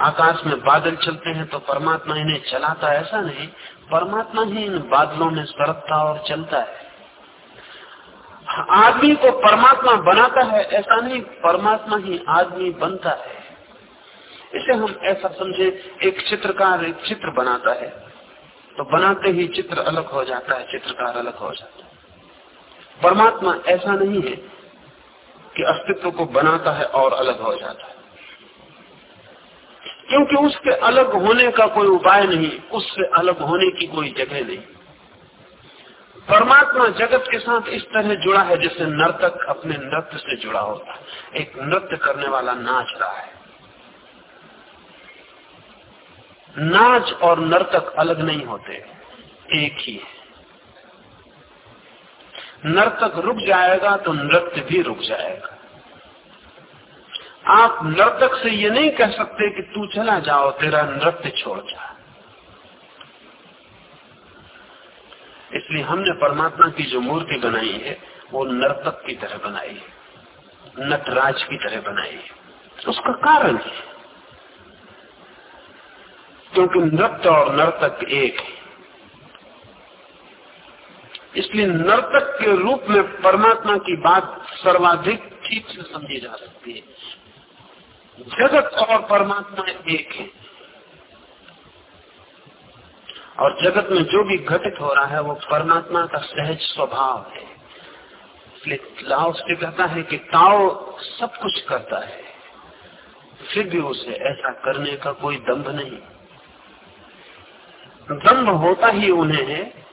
आकाश में बादल चलते हैं तो परमात्मा इन्हें चलाता, ऐसा नहीं। परमात्मा ही इन बादलों में सरकता और चलता है। आदमी को परमात्मा बनाता है, ऐसा नहीं, परमात्मा ही आदमी बनता है। इसे हम ऐसा समझे, एक चित्रकार एक चित्र बनाता है। तो बनाते ही चित्र अलग हो जाता है, चित्रकार अलग हो जाता है। परमात्मा ऐसा नहीं है कि अस्तित्व को बनाता है और अलग हो जाता है। क्योंकि उसके अलग होने का कोई उपाय नहीं, उससे अलग होने की कोई जगह नहीं। परमात्मा जगत के साथ इस तरह जुड़ा है जैसे नर्तक अपने नृत्य से जुड़ा होता है। एक नृत्य करने वाला नाच रहा है। नाच और नर्तक अलग नहीं होते, एक ही है। नर्तक रुक जाएगा तो नृत्य भी रुक जाएगा। आप नर्तक से ये नहीं कह सकते कि तू चला जाओ, तेरा नृत्य छोड़ जा। इसलिए हमने परमात्मा की जो मूर्ति बनाई है, वो नर्तक की तरह बनाई है, नटराज की तरह बनाई है। उसका कारण है। क्योंकि नृत्य और नर्तक एक है। इसलिए नर्तक के रूप में परमात्मा की बात सर्वाधिक ठीक से समझी जा सकती है। जगत और परमात्मा एक है। और जगत में जो भी घटित हो रहा है, वो परमात्मा का सहज स्वभाव है। इसलिए लाओ कहता है कि ताओ सब कुछ करता है। फिर भी उसे ऐसा करने का कोई दम्भ नहीं। दम्भ होता ही उन्हें है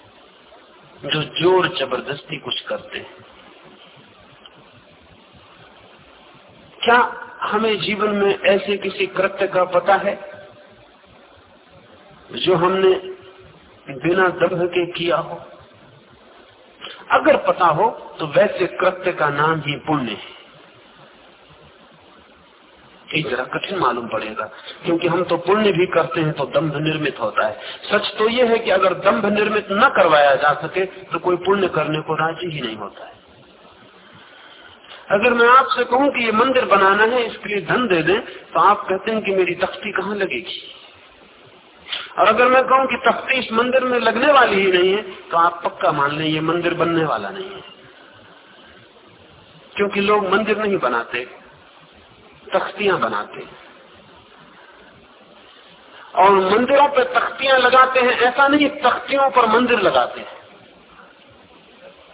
जो ज़ोर ज़बरदस्ती कुछ करते हैं। क्या हमें जीवन में ऐसे किसी कृत्य का पता है जो हमने बिना दम्भ के किया हो? अगर पता हो तो वैसे कृत्य का नाम ही पुण्य है। ये जरा कठिन मालूम पड़ेगा, क्योंकि हम तो पुण्य भी करते हैं तो दम्भ निर्मित होता है। सच तो ये है कि अगर दम्भ निर्मित न करवाया जा सके तो कोई पुण्य करने को राज़ी ही नहीं होता है। अगर मैं आपसे कहूँ कि ये मंदिर बनाना है, इसके लिए धन दे दें तो आप कहते हैं कि मेरी तख्ती कहाँ लगेगी? और अगर मैं कहूँ कि तख्ती इस मंदिर में लगने वाली ही नहीं है तो आप पक्का मान लें ये मंदिर बनने वाला नहीं है। क्योंकि लोग मंदिर नहीं बनाते, तख्तियाँ बनाते। और मंदिरों पर तख्तियाँ लगाते हैं, ऐसा नहीं तख्तियों पर मंदिर लगाते हैं।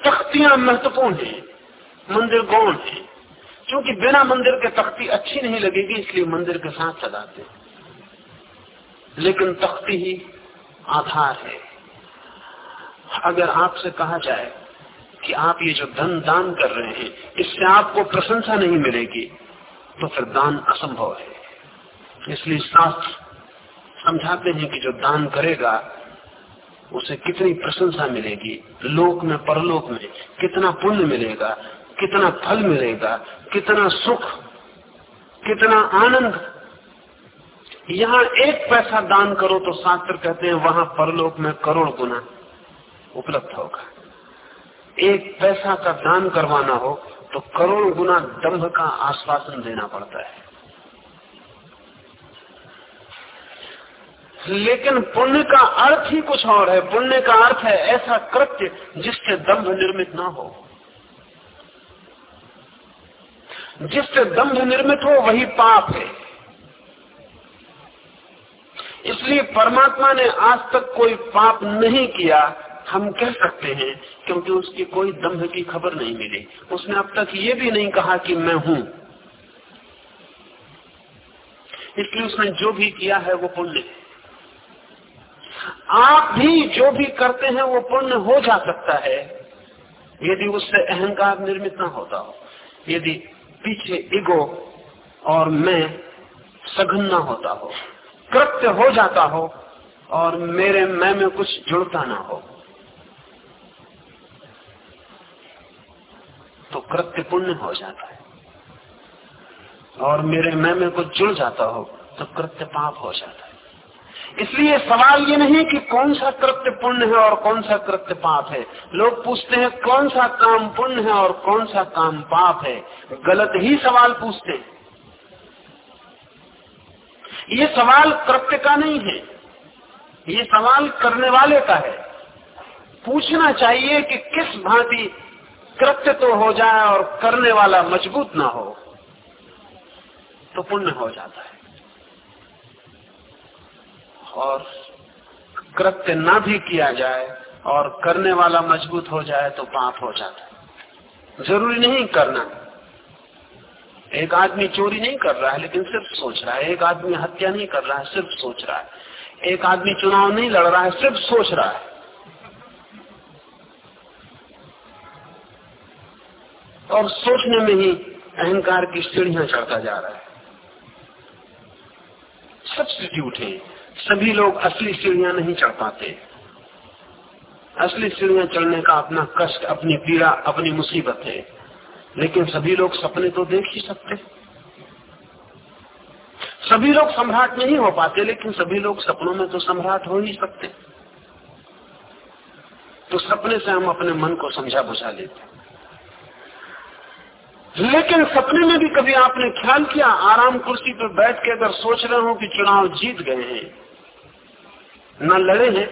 तख्तियाँ महत्वपूर्ण है। मंदिर गौण है क्योंकि बिना मंदिर के तख्ती अच्छी नहीं लगेगी, इसलिए मंदिर के साथ लगाते लेकिन तख्ती ही आधार है। अगर आपसे कहा जाए कि आप ये जो धन दान कर रहे हैं, इससे आपको प्रशंसा नहीं मिलेगी तो फिर दान असंभव है। इसलिए शास्त्र समझाते हैं कि जो दान करेगा, उसे कितनी प्रशंसा मिलेगी, लोक में, परलोक में कितना पुण्य मिलेगा कितना फल मिलेगा, कितना सुख, कितना आनंद। यहाँ एक पैसा दान करो तो शास्त्र कहते हैं, वहाँ परलोक में करोड़ गुना उपलब्ध होगा। एक पैसा का दान करवाना हो तो करोड़ गुना दम्भ का आश्वासन देना पड़ता है। लेकिन पुण्य का अर्थ ही कुछ और है। पुण्य का अर्थ है ऐसा कृत्य जिससे दम्भ निर्मित ना हो। जिससे दम्भ निर्मित हो, वही पाप है। इसलिए परमात्मा ने आज तक कोई पाप नहीं किया। हम कह सकते हैं, क्योंकि उसकी कोई दम्भ की खबर नहीं मिली। उसने अब तक ये भी नहीं कहा कि मैं हूँ। इसलिए उसने जो भी किया है, वो पुण्य आप भी जो भी करते हैं, वो पुण्य हो जा सकता है, यदि उससे अहंकार निर्मित ना होता हो। यदि पीछे इगो और मैं सघन ना होता हो, कृत्य हो जाता हो और मेरे मैं में कुछ जुड़ता ना हो। तो कृत्य पुण्य हो जाता है। और मेरे मैं में कुछ जुड़ जाता हो तो कृत्य पाप हो जाता है। इसलिए सवाल ये नहीं कि कौन सा कृत्य पुण्य है और कौन सा कृत्य पाप है। लोग पूछते हैं कौन सा काम पुण्य है और कौन सा काम पाप है। गलत ही सवाल पूछते हैं। ये सवाल कृत्य का नहीं है। ये सवाल करने वाले का है। पूछना चाहिए कि किस भांति कृत्य तो हो जाए और करने वाला मज़बूत ना हो तो पुण्य हो जाता है। और कृत्य ना भी किया जाए और करने वाला मज़बूत हो जाए तो पाप हो जाता है। ज़रूरी नहीं करना। एक आदमी चोरी नहीं कर रहा है, लेकिन सिर्फ़ सोच रहा है। एक आदमी हत्या नहीं कर रहा है, सिर्फ़ सोच रहा है। एक आदमी चुनाव नहीं लड़ रहा है, सिर्फ़ सोच रहा है। और सोचने में ही अहंकार की सीढ़ियाँ चढ़ता जा रहा है। सब्सिट्यूट है सभी लोग असली सीढ़ियाँ नहीं चढ़ पाते। असली सीढ़ियाँ चढ़ने का अपना कष्ट, अपनी पीड़ा, अपनी मुसीबत है। लेकिन सभी लोग सपने तो देख ही सकते। सभी लोग सम्राट नहीं हो पाते, लेकिन सभी लोग सपनों में तो सम्राट हो ही सकते। तो सपने से हम अपने मन को समझा बुझा लेते। लेकिन सपने में भी कभी आपने ख्याल किया, आराम कुर्सी पर बैठ के अगर सोच रहे हो कि चुनाव जीत गए हैं न लड़े हैं,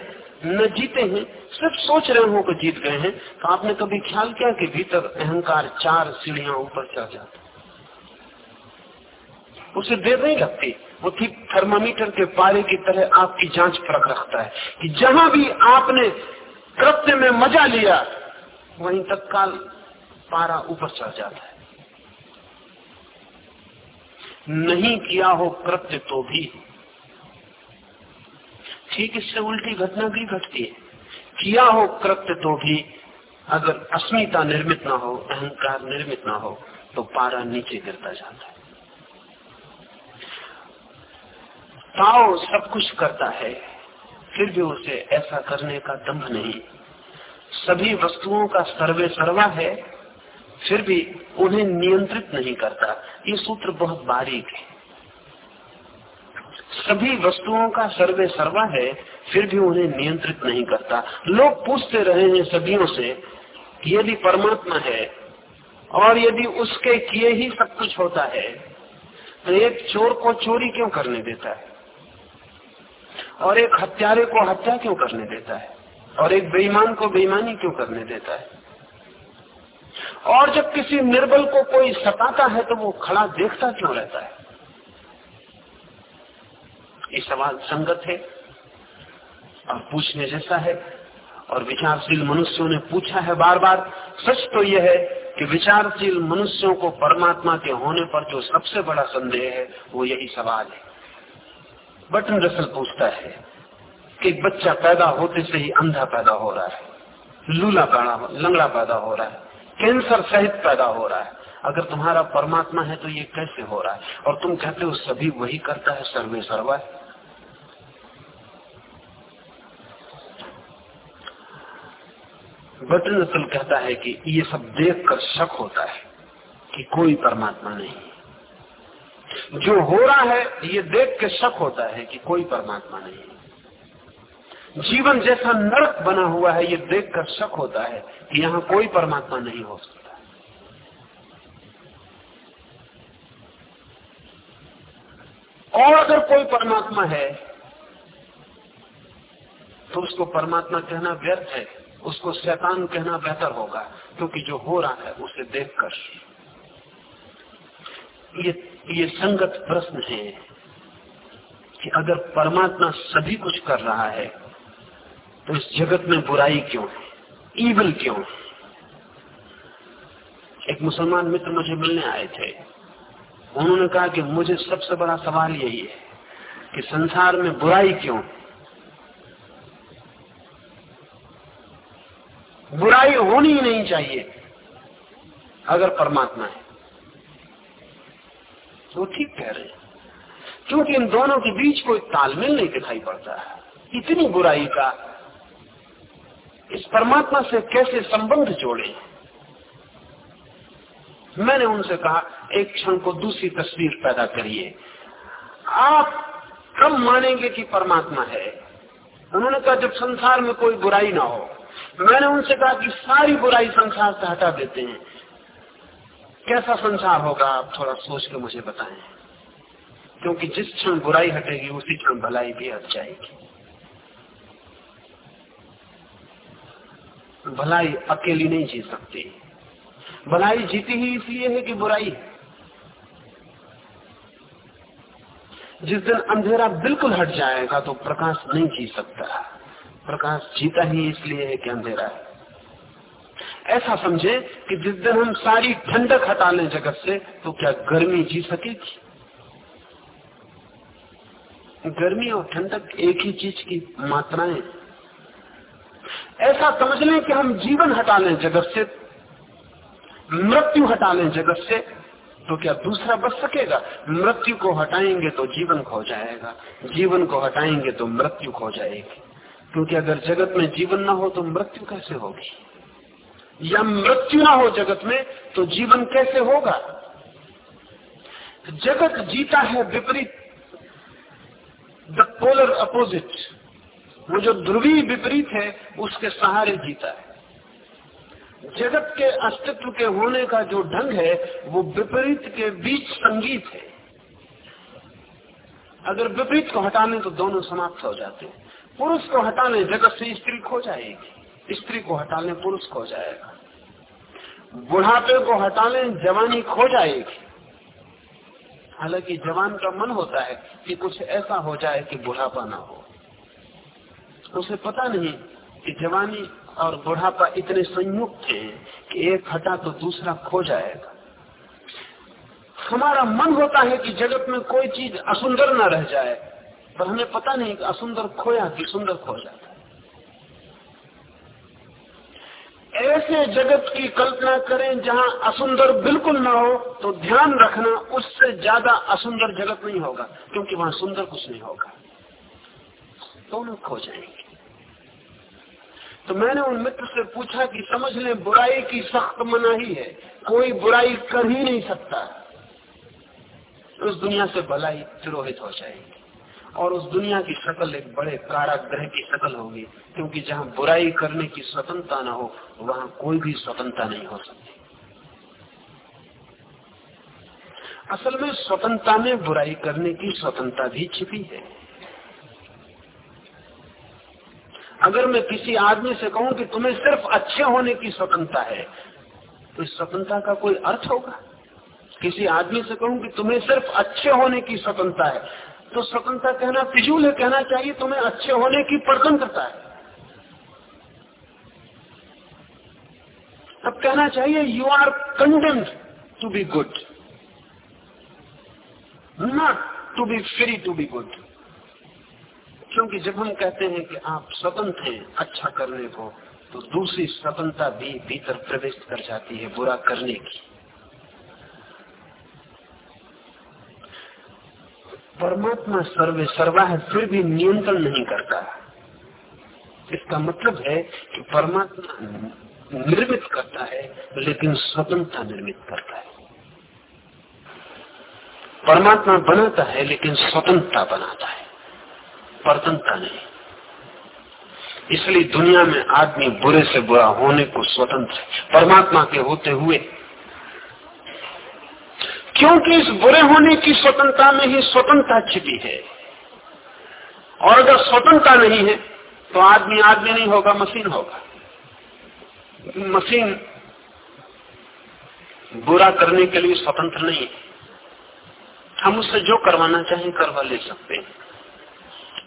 न जीते हैं, सिर्फ़ सोच रहे हो कि जीत गए हैं तो आपने कभी ख्याल किया कि भीतर अहंकार चार सीढ़ियाँ ऊपर चढ़ जाता उसे देर नहीं लगती। वो ठीक थर्मामीटर के पारे की तरह आपकी जाँच परख रखता है कि जहाँ भी आपने कृत्य में मज़ा लिया, वहीं तत्काल पारा ऊपर चढ़ जाता है। नहीं किया हो कृत्य तो भी ठीक इससे उल्टी घटना भी घटती है। किया हो कृत्य तो भी, अगर अस्मिता निर्मित ना हो, अहंकार निर्मित ना हो तो पारा नीचे गिरता जाता है। ताओ सब कुछ करता है, फिर भी उसे ऐसा करने का दम्भ नहीं। सभी वस्तुओं का सर्वे सर्वा है, फिर भी उन्हें नियंत्रित नहीं करता। ये सूत्र बहुत बारीक है। सभी वस्तुओं का सर्वे सर्वा है, फिर भी उन्हें नियंत्रित नहीं करता। लोग पूछते रहे हैं सदियों से, यदि परमात्मा है, और यदि उसके किए ही सब कुछ होता है तो एक चोर को चोरी क्यों करने देता है? और एक हत्यारे को हत्या क्यों करने देता है? और एक बेईमान को बेईमानी क्यों करने देता है? और जब किसी निर्बल को कोई सताता है तो वो खड़ा देखता क्यों रहता है? ये सवाल संगत है और पूछने जैसा है, और विचारशील मनुष्यों ने पूछा है बार बार सच तो यह है कि विचारशील मनुष्यों को परमात्मा के होने पर जो सबसे बड़ा संदेह है, वो यही सवाल है। बटन रसल पूछता है कि बच्चा पैदा होते से ही अंधा पैदा हो रहा है, लूला पैदा लंगड़ा पैदा हो रहा है, कैंसर सहित पैदा हो रहा है। अगर तुम्हारा परमात्मा है तो ये कैसे हो रहा है? और तुम कहते हो सभी वही करता है, सर्वे सर्वा है बटन कहता है कि ये सब देखकर शक होता है कि कोई परमात्मा नहीं जो हो रहा है, ये देख के शक होता है कि कोई परमात्मा नहीं जीवन जैसा नरक बना हुआ है, ये देखकर शक होता है कि यहाँ कोई परमात्मा नहीं हो सकता। और अगर कोई परमात्मा है तो उसको परमात्मा कहना व्यर्थ है। उसको शैतान कहना बेहतर होगा, क्योंकि जो हो रहा है उसे देखकर। ये ये संगत प्रश्न है कि अगर परमात्मा सभी कुछ कर रहा है तो इस जगत में बुराई क्यों है? ईवल क्यों है? एक मुसलमान मित्र मुझे मिलने आए थे। उन्होंने कहा कि मुझे सबसे बड़ा सवाल यही है कि संसार में बुराई क्यों बुराई होनी ही नहीं चाहिए, अगर परमात्मा है। तो ठीक कह रहे क्योंकि इन दोनों के बीच कोई तालमेल नहीं दिखाई पड़ता है। इतनी बुराई का इस परमात्मा से कैसे संबंध जोड़े? मैंने उनसे कहा, एक क्षण को दूसरी तस्वीर पैदा करिए। आप कम मानेंगे कि परमात्मा है। उन्होंने कहा, जब संसार में कोई बुराई ना हो मैंने उनसे कहा कि सारी बुराई संसार से हटा देते हैं। कैसा संसार होगा, आप थोड़ा सोच के मुझे बताएँ। क्योंकि जिस क्षण बुराई हटेगी, उसी क्षण भलाई भी हट जाएगी। भलाई अकेली नहीं जी सकती। भलाई जीती ही इसलिए है कि बुराई जिस दिन अंधेरा बिल्कुल हट जाएगा तो प्रकाश नहीं जी सकता। प्रकाश जीता ही इसलिए है कि अंधेरा है। ऐसा समझे कि जिस दिन हम सारी ठंडक हटा लें जगत से तो क्या गर्मी जी सकेगी? गर्मी और ठंडक एक ही चीज़ की मात्राएँ। ऐसा समझ लें कि हम जीवन हटा लें जगत से, मृत्यु हटा लें जगत से तो क्या दूसरा बच सकेगा? मृत्यु को हटाएँगे तो जीवन खो जाएगा। जीवन को हटाएँगे तो मृत्यु खो जाएगी। क्योंकि अगर जगत में जीवन ना हो तो मृत्यु कैसे होगी? या मृत्यु ना हो जगत में तो जीवन कैसे होगा? जगत जीता है विपरीत। द पोलर अपोजिट वो जो ध्रुवी विपरीत है, उसके सहारे जीता है। जगत के अस्तित्व के होने का जो ढंग है, वो विपरीत के बीच संगीत है। अगर विपरीत को हटाने तो दोनों समाप्त हो जाते हैं। पुरुष को हटा लें जगत से स्त्री खो जाएगी। स्त्री को हटा लें पुरुष खो जाएगा। बुढ़ापे को हटा लें जवानी खो जाएगी। हालाँकि जवान का मन होता है कि कुछ ऐसा हो जाए कि बुढ़ापा ना हो। उसे पता नहीं कि जवानी और बुढ़ापा इतने संयुक्त हैं कि एक हटा तो दूसरा खो जाएगा। हमारा मन होता है कि जगत में कोई चीज़ असुंदर न रह जाए पर हमें पता नहीं कि असुंदर खोया कि सुंदर खो जाता ऐसे जगत की कल्पना करें जहाँ असुंदर बिल्कुल ना हो तो ध्यान रखना उससे ज़्यादा असुंदर जगत नहीं होगा, क्योंकि वहाँ सुंदर कुछ नहीं होगा। दोनों खो जाएँगे। तो मैंने उन मित्र से पूछा कि समझ लें, बुराई की सख्त मनाही है, कोई बुराई कर ही नहीं सकता। उस दुनिया से भलाई तिरोहित हो जाएगी। और उस दुनिया की शक्ल एक बड़े काराग्रह की शक्ल होगी, क्योंकि जहाँ बुराई करने की स्वतंत्रता न हो, वहाँ कोई भी स्वतंत्रता नहीं हो सकती। असल में स्वतंत्रता में बुराई करने की स्वतंत्रता भी छिपी है। अगर मैं किसी आदमी से कहूँ कि तुम्हें सिर्फ़ अच्छे होने की स्वतंत्रता है तो इस स्वतंत्रता का कोई अर्थ होगा? किसी आदमी से कहूँ कि तुम्हें सिर्फ़ अच्छे होने की स्वतंत्रता है तो स्वतंत्रता कहना, फिजूल है कहना चाहिए, तुम्हें अच्छे होने की स्वतंत्रता है। अब कहना चाहिए you are condemned to be good not to be free to be good क्योंकि जब हम कहते हैं कि आप स्वतंत्र हैं अच्छा करने को तो दूसरी स्वतंत्रता भी भीतर प्रवेश कर जाती है, बुरा करने की। परमात्मा सर्वे सर्वा है, फिर भी नियंत्रण नहीं करता इसका मतलब है कि परमात्मा निर्मित करता है, लेकिन स्वतंत्रता निर्मित करता है। परमात्मा बनाता है, लेकिन स्वतंत्रता बनाता है। परतंत्रता नहीं। इसलिए दुनिया में आदमी बुरे से बुरा होने को स्वतंत्र है। परमात्मा के होते हुए क्योंकि इस बुरे होने की स्वतंत्रता में ही स्वतंत्रता छिपी है। और अगर स्वतंत्रता नहीं है तो आदमी आदमी नहीं होगा, मशीन होगा। मशीन बुरा करने के लिए स्वतंत्र नहीं है। हम उससे जो करवाना चाहें, करवा ले सकते हैं।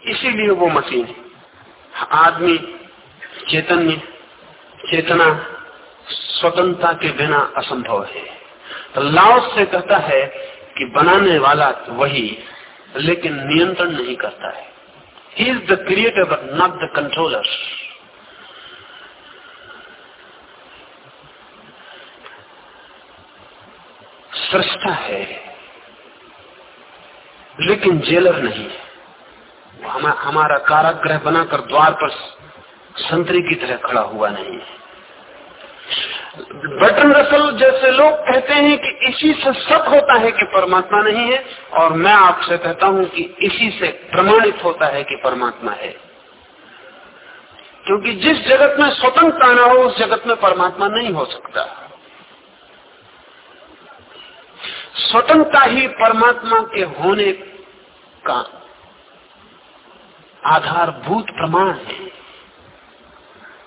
इसीलिए वो मशीन है। आदमी चैतन्य चेतना स्वतंत्रता के बिना असंभव है। लाओस से कहता है कि बनाने वाला तो वही लेकिन नियंत्रण नहीं करता है। He is the creator but not the controller सृष्टा है लेकिन जेलर नहीं हम, हमारा काराग्रह बनाकर द्वार पर संतरी की तरह खड़ा हुआ नहीं है। बटन रसल जैसे लोग कहते हैं कि इसी से सब होता है कि परमात्मा नहीं है, और मैं आपसे कहता हूँ कि इसी से प्रमाणित होता है कि परमात्मा है। क्योंकि जिस जगत में स्वतंत्रता ना हो, उस जगत में परमात्मा नहीं हो सकता। स्वतंत्रता ही परमात्मा के होने का आधारभूत प्रमाण है।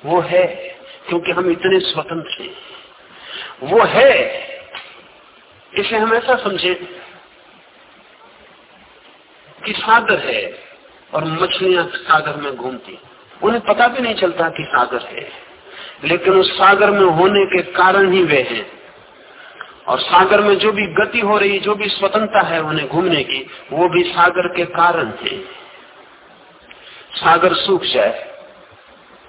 वो है क्योंकि हम इतने स्वतंत्र हैं। वो है, इसे हम ऐसा समझे कि सागर है और मछलियाँ सागर में घूमती उन्हें पता भी नहीं चलता कि सागर है। लेकिन उस सागर में होने के कारण ही वे हैं। और सागर में जो भी गति हो रही, जो भी स्वतंत्रता है उन्हें घूमने की, वो भी सागर के कारण है। सागर सूख जाए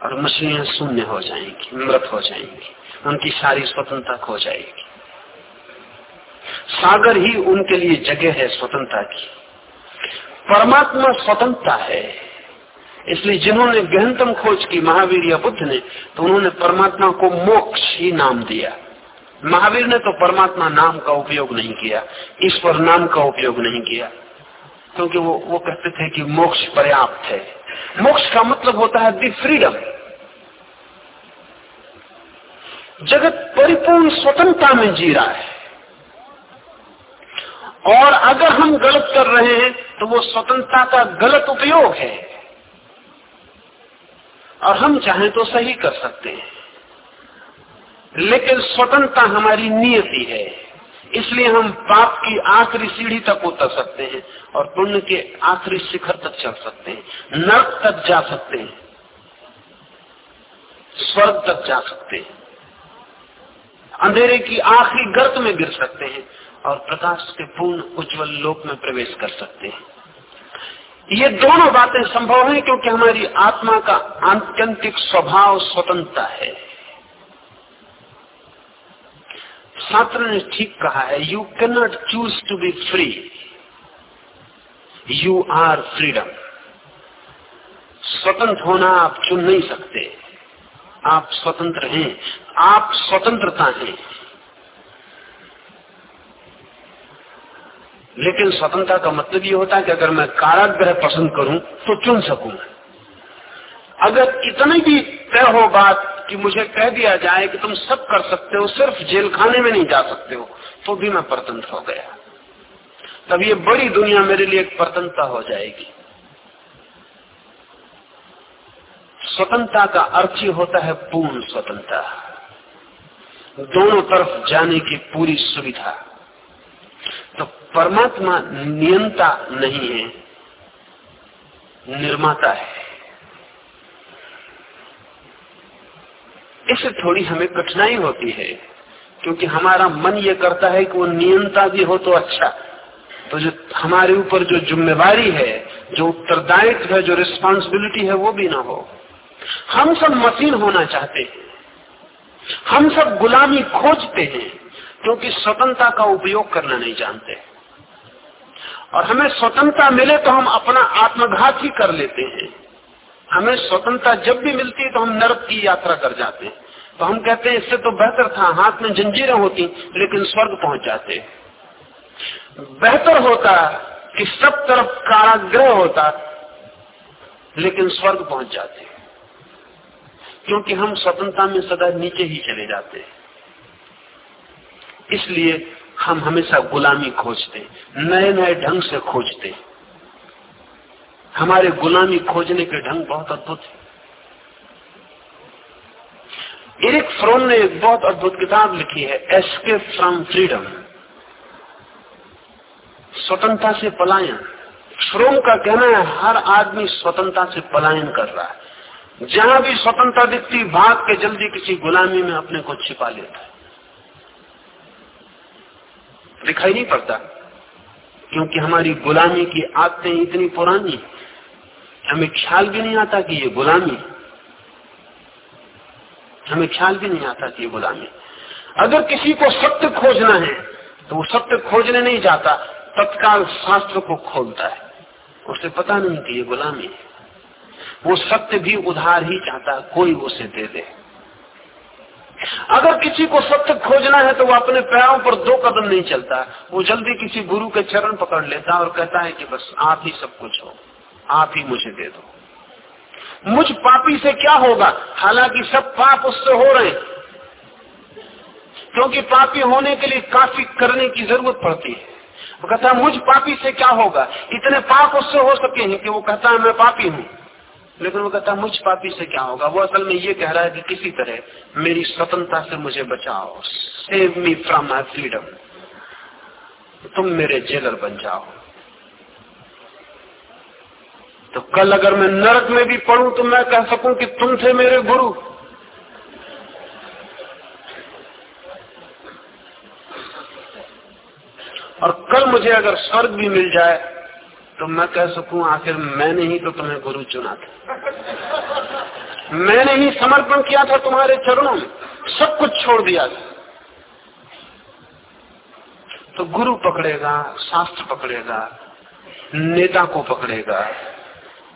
और मछलियाँ शून्य हो जाएँगी मृत हो जाएँगी, उनकी सारी स्वतंत्रता खो जाएगी। सागर ही उनके लिए जगह है स्वतंत्रता की। परमात्मा स्वतंत्रता है। इसलिए जिन्होंने गहनतम खोज की, महावीर या बुद्ध ने तो उन्होंने परमात्मा को मोक्ष ही नाम दिया। महावीर ने तो परमात्मा नाम का उपयोग नहीं किया, ईश्वर नाम का उपयोग नहीं किया, क्योंकि वो वो कहते थे कि मोक्ष पर्याप्त है। मोक्ष का मतलब होता है दी फ्रीडम। जगत परिपूर्ण स्वतंत्रता में जी रहा है। और अगर हम गलत कर रहे हैं तो वो स्वतंत्रता का गलत उपयोग है। और हम चाहें तो सही कर सकते हैं। लेकिन स्वतंत्रता हमारी नियति है। इसलिए हम पाप की आखिरी सीढ़ी तक उतर सकते हैं और पुण्य के आखिरी शिखर तक चल सकते हैं। नर्क तक जा सकते हैं। स्वर्ग तक जा सकते हैं। अंधेरे की आखिरी गर्त में गिर सकते हैं और प्रकाश के पूर्ण उज्जवल लोक में प्रवेश कर सकते हैं। ये दोनों बातें संभव हैं क्योंकि हमारी आत्मा का आत्यंतिक स्वभाव स्वतंत्रता है। छात्र ने ठीक कहा है you can not choose to be free you are freedom स्वतंत्र होना आप चुन नहीं सकते। आप स्वतंत्र हैं। आप स्वतंत्रता हैं। लेकिन स्वतंत्रता का मतलब ये होता है कि अगर मैं काराग्रह पसंद करूँ तो चुन सकूँ अगर इतनी भी तय हो बात कि मुझे कह दिया जाए कि तुम सब कर सकते हो, सिर्फ़ जेल खाने में नहीं जा सकते हो तो भी मैं परतंत्र हो गया। तब ये बड़ी दुनिया मेरे लिए एक परतंत्रता हो जाएगी। स्वतंत्रता का अर्थ ही होता है पूर्ण स्वतंत्रता। दोनों तरफ़ जाने की पूरी सुविधा। तो परमात्मा नियंता नहीं है, निर्माता है। इससे थोड़ी हमें कठिनाई होती है, क्योंकि हमारा मन ये करता है कि वो नियंता भी हो तो अच्छा। तो जो हमारे ऊपर जो जिम्मेवारी है, जो उत्तरदायित्व है, जो रिस्पॉन्सिबिलिटी है, वो भी ना हो। हम सब मशीन होना चाहते हैं। हम सब गुलामी खोजते हैं, क्योंकि स्वतंत्रता का उपयोग करना नहीं जानते। और हमें स्वतंत्रता मिले तो हम अपना आत्मघात ही कर लेते हैं। हमें स्वतंत्रता जब भी मिलती है तो हम नरक की यात्रा कर जाते हैं। तो हम कहते हैं, इससे तो बेहतर था, हाथ में जंजीरें होती, लेकिन स्वर्ग पहुँच जाते। बेहतर होता कि सब तरफ़ काराग्रह होता, लेकिन स्वर्ग पहुँच जाते। क्योंकि हम स्वतंत्रता में सदा नीचे ही चले जाते हैं। इसलिए हम हमेशा गुलामी खोजते नए नए ढंग से खोजते हमारे गुलामी खोजने के ढंग बहुत अद्भुत है। इरिक फ्रोन ने एक बहुत अद्भुत किताब लिखी है एस्केप फ्रॉम फ्रीडम स्वतंत्रता से पलायन। फ्रोम का कहना है, हर आदमी स्वतंत्रता से पलायन कर रहा है। जहाँ भी स्वतंत्रता दिखती, भाग के जल्दी किसी गुलामी में अपने को छिपा लेता है। दिखाई नहीं पड़ता, क्योंकि हमारी गुलामी की आदतें इतनी पुरानी हमें ख्याल भी नहीं आता कि ये गुलामी हमें ख्याल भी नहीं आता कि ये गुलामी अगर किसी को सत्य खोजना है तो वो सत्य खोजने नहीं जाता, तत्काल शास्त्र को खोलता है। उसे पता नहीं कि ये गुलामी है। वो सत्य भी उधार ही चाहता कोई उसे दे दे। अगर किसी को सत्य खोजना है तो वो अपने पैरों पर दो कदम नहीं चलता। वो जल्दी किसी गुरु के चरण पकड़ लेता और कहता है कि बस आप ही सब कुछ हो, आप ही मुझे दे दो। मुझ पापी से क्या होगा? हालाँकि सब पाप उससे हो रहे क्योंकि पापी होने के लिए काफ़ी करने की ज़रूरत पड़ती है। वो कहता है, मुझ पापी से क्या होगा? इतने पाप उससे हो सके हैं कि वो कहता है, मैं पापी हूँ। लेकिन वो कहता, मुझ पापी से क्या होगा? वो असल में ये कह रहा है कि किसी तरह मेरी स्वतंत्रता से मुझे बचाओ। Save me from my freedom तुम मेरे जेलर बन जाओ। तो कल अगर मैं नरक में भी पढ़ू तो मैं कह सकूँ कि तुम थे मेरे गुरु। और कल मुझे अगर स्वर्ग भी मिल जाए तो मैं कह सकूँ, आखिर मैंने ही तो तुम्हें गुरु चुना था। मैंने ही समर्पण किया था तुम्हारे चरणों में। सब कुछ छोड़ दिया था। तो गुरु पकड़ेगा, शास्त्र पकड़ेगा, नेता को पकड़ेगा।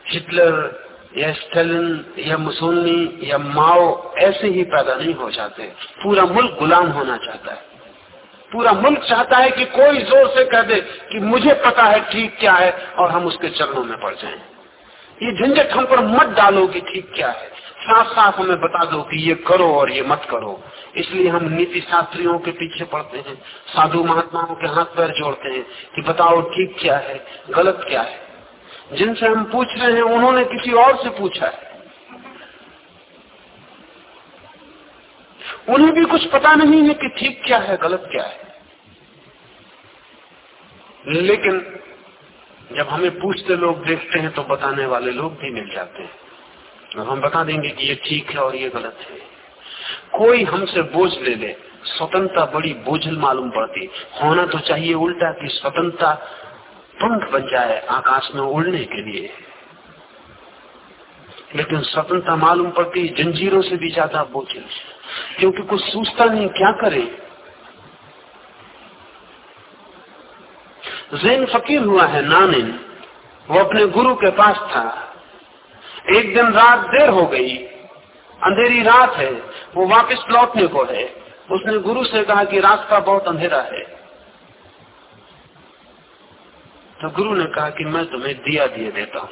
हिटलर या स्टेलिन या मुसोनी या माओ ऐसे ही पैदा नहीं हो जाते। पूरा मुल्क गुलाम होना चाहता है। पूरा मुल्क चाहता है कि कोई ज़ोर से कह दे कि मुझे पता है ठीक क्या है और हम उसके चरणों में पड़ जाएँ। ये झंझट हम पर मत डालो कि ठीक क्या है। साफ़ साफ़ हमें बता दो कि ये करो और ये मत करो। इसलिए हम नीति शास्त्रियों के पीछे पड़ते हैं, साधु महात्माओं के हाथ पैर जोड़ते हैं कि बताओ ठीक क्या है, गलत क्या है। जिनसे हम पूछ रहे हैं, उन्होंने किसी और से पूछा है। उन्हें भी कुछ पता नहीं है कि ठीक क्या है, गलत क्या है। लेकिन जब हमें पूछते लोग देखते हैं तो बताने वाले लोग भी मिल जाते हैं। और हम बता देंगे कि ये ठीक है और ये गलत है। कोई हमसे बोझ ले ले, स्वतंत्रता बड़ी बोझल मालूम पड़ती। होना तो चाहिए उल्टा कि स्वतंत्रता पंख बन जाए आकाश में उड़ने के लिए। लेकिन स्वतंत्रता मालूम पड़ती, जंजीरों से भी ज़्यादा बोझल क्योंकि कुछ सूझता नहीं, क्या करे? जैन फकीर हुआ है, नानिन। वो अपने गुरु के पास था। एक दिन रात देर हो गई। अंधेरी रात है। वो वापस लौटने को है। उसने गुरु से कहा कि रास्ता बहुत अंधेरा है। तो गुरु ने कहा कि मैं तुम्हें दिया दिए देता हूँ।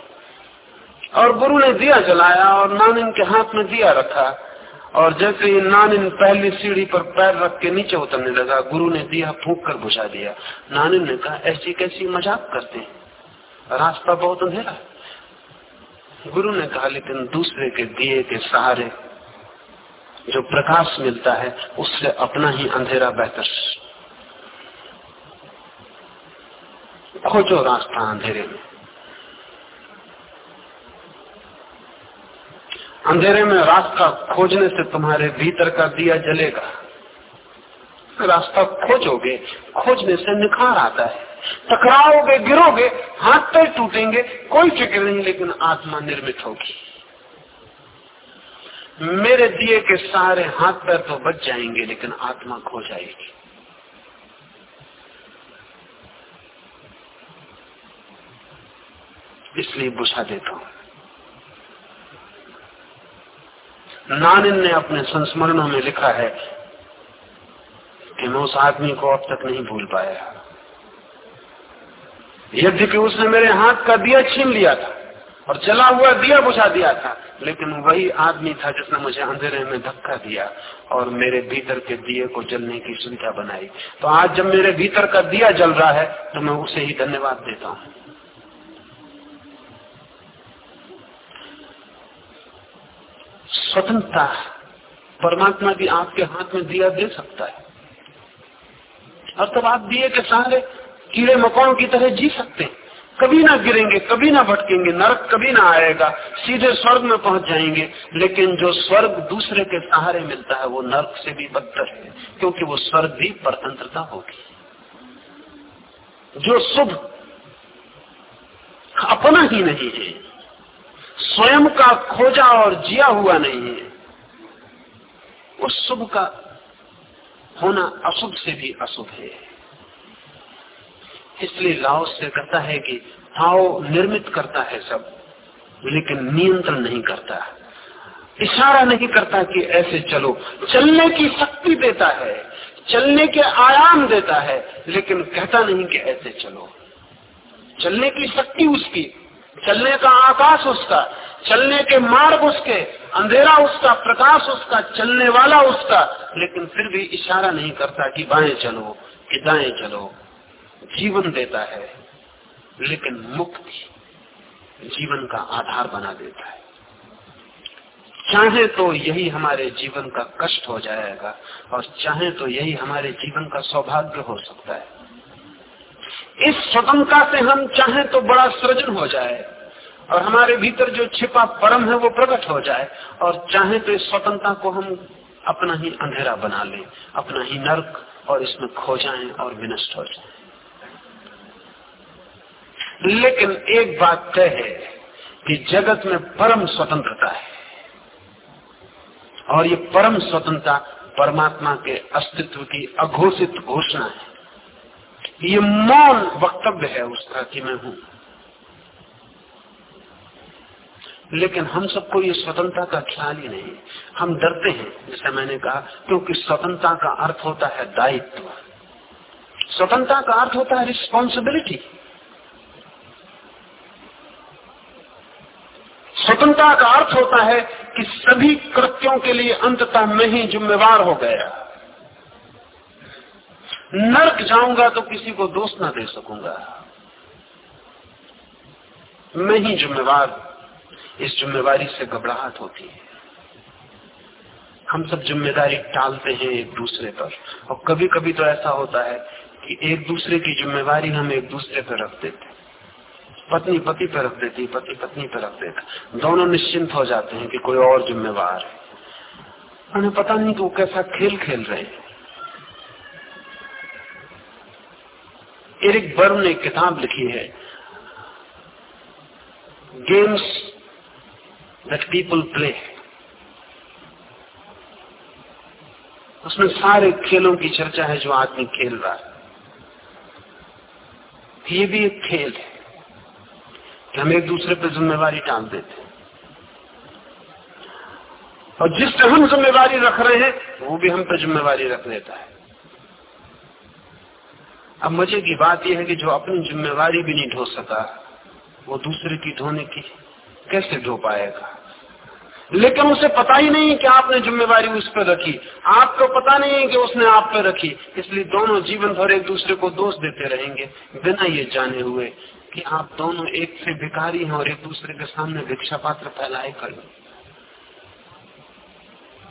और गुरु ने दिया जलाया और नानिन के हाथ में दिया रखा। और जैसे ही नानिन पहली सीढ़ी पर पैर रख के नीचे उतरने लगा, गुरु ने दिया, फूक कर बुझा दिया। नानिन ने कहा, ऐसी कैसी मज़ाक करते हैं? रास्ता बहुत अंधेरा। गुरु ने कहा, लेकिन दूसरे के दिए के सहारे जो प्रकाश मिलता है, उससे अपना ही अंधेरा बेहतर। खोजो रास्ता अंधेरे में। अंधेरे में रास्ता खोजने से तुम्हारे भीतर का दिया जलेगा। रास्ता खोजोगे, खोजने से निखार आता है। टकराओगे, गिरोगे, हाथ पैर टूटेंगे, कोई फ़िक्र नहीं, लेकिन आत्मा निर्मित होगी। मेरे दिए के सारे हाथ पैर तो बच जाएँगे, लेकिन आत्मा खो जाएगी। इसलिए बुझा देता हूँ। नानिन ने अपने संस्मरणों में लिखा है कि मैं उस आदमी को अब तक नहीं भूल पाया। यद्यपि उसने मेरे हाथ का दिया छीन लिया था और जला हुआ दिया बुझा दिया था, लेकिन वही आदमी था जिसने मुझे अंधेरे में धक्का दिया और मेरे भीतर के दिए को जलने की सुविधा बनाई। तो आज जब मेरे भीतर का दिया जल रहा है तो मैं उसे ही धन्यवाद देता हूँ। स्वतंत्रता परमात्मा भी आपके हाथ में दिया दे सकता है। और तब आप दिए के सहारे कीड़े मकोड़ों की तरह जी सकते हैं। कभी ना गिरेंगे, कभी ना भटकेंगे, नरक कभी ना आएगा, सीधे स्वर्ग में पहुँच जाएँगे, लेकिन जो स्वर्ग दूसरे के सहारे मिलता है, वो नरक से भी बदतर है, क्योंकि वो स्वर्ग भी परतंत्रता होगी। जो शुभ अपना ही नहीं है स्वयं का खोजा और जिया हुआ नहीं है। उस शुभ का होना अशुभ से भी अशुभ है। इसलिए लाओ से कहता है कि भाव निर्मित करता है सब, लेकिन नियंत्रण नहीं करता। इशारा नहीं करता कि ऐसे चलो। चलने की शक्ति देता है, चलने के आयाम देता है, लेकिन कहता नहीं कि ऐसे चलो। चलने की शक्ति उसकी चलने का आकाश उसका, चलने के मार्ग उसके, अंधेरा उसका, प्रकाश उसका, चलने वाला उसका। लेकिन फिर भी इशारा नहीं करता कि बाएँ चलो, कि दाएँ चलो। जीवन देता है, लेकिन मुक्ति जीवन का आधार बना देता है। चाहे तो यही हमारे जीवन का कष्ट हो जाएगा, और चाहे तो यही हमारे जीवन का सौभाग्य हो सकता है। इस स्वतंत्रता से हम चाहे तो बड़ा सृजन हो जाए और हमारे भीतर जो छिपा परम है वो प्रकट हो जाए और चाहे तो इस स्वतंत्रता को हम अपना ही अंधेरा बना लें, अपना ही नर्क और इसमें खो जाएँ और विनष्ट हो जाएँ। लेकिन एक बात तय है कि जगत में परम स्वतंत्रता है और ये परम स्वतंत्रता परमात्मा के अस्तित्व की अघोषित घोषणा है। ये मौन वक्तव्य है उसका कि मैं हूँ। लेकिन हम सबको ये स्वतंत्रता का ख्याल ही नहीं। हम डरते हैं, जैसे मैंने कहा, क्योंकि स्वतंत्रता का अर्थ होता है दायित्व। स्वतंत्रता का अर्थ होता है रिस्पॉन्सिबिलिटी स्वतंत्रता का अर्थ होता है कि सभी कृत्यों के लिए अंततः मैं ही जिम्मेवार हो गया। नर्क जाऊँगा तो किसी को दोष ना दे सकूँगा। मैं ही जिम्मेवार इस जिम्मेवारी से घबराहट होती है। हम सब ज़िम्मेदारी टालते हैं एक दूसरे पर। और कभी कभी तो ऐसा होता है कि एक दूसरे की जिम्मेवारी हम एक दूसरे पर रख देते पत्नी पति पर रख देती, पति पत्नी पर रख देता। दोनों निश्चिंत हो जाते हैं कि कोई और जिम्मेवार है। उन्हें पता नहीं कि वो कैसा खेल खेल रहे हैं। एरिक बर्म ने किताब लिखी है। गेम्स दैट पीपल प्ले उसमें सारे खेलों की चर्चा है जो आदमी खेल रहा है। ये भी एक खेल है कि हम एक दूसरे पर जिम्मेवारी टाल देते हैं। और जिस पर हम जिम्मेवारी रख रहे हैं, वो भी हम पर जिम्मेवारी रख लेता है। अब मज़े की बात यह है कि जो अपनी जिम्मेवारी भी नहीं ढो सका, वो दूसरे की ढोने की कैसे ढो पाएगा? लेकिन उसे पता ही नहीं कि आपने जिम्मेवारी उस पर रखी। आपको पता नहीं है कि उसने आप पर रखी। इसलिए दोनों जीवन भर एक दूसरे को दोष देते रहेंगे, बिना ये जाने हुए कि आप दोनों एक से भिखारी हैं और एक दूसरे के सामने भिक्षा पात्र फैलाए कर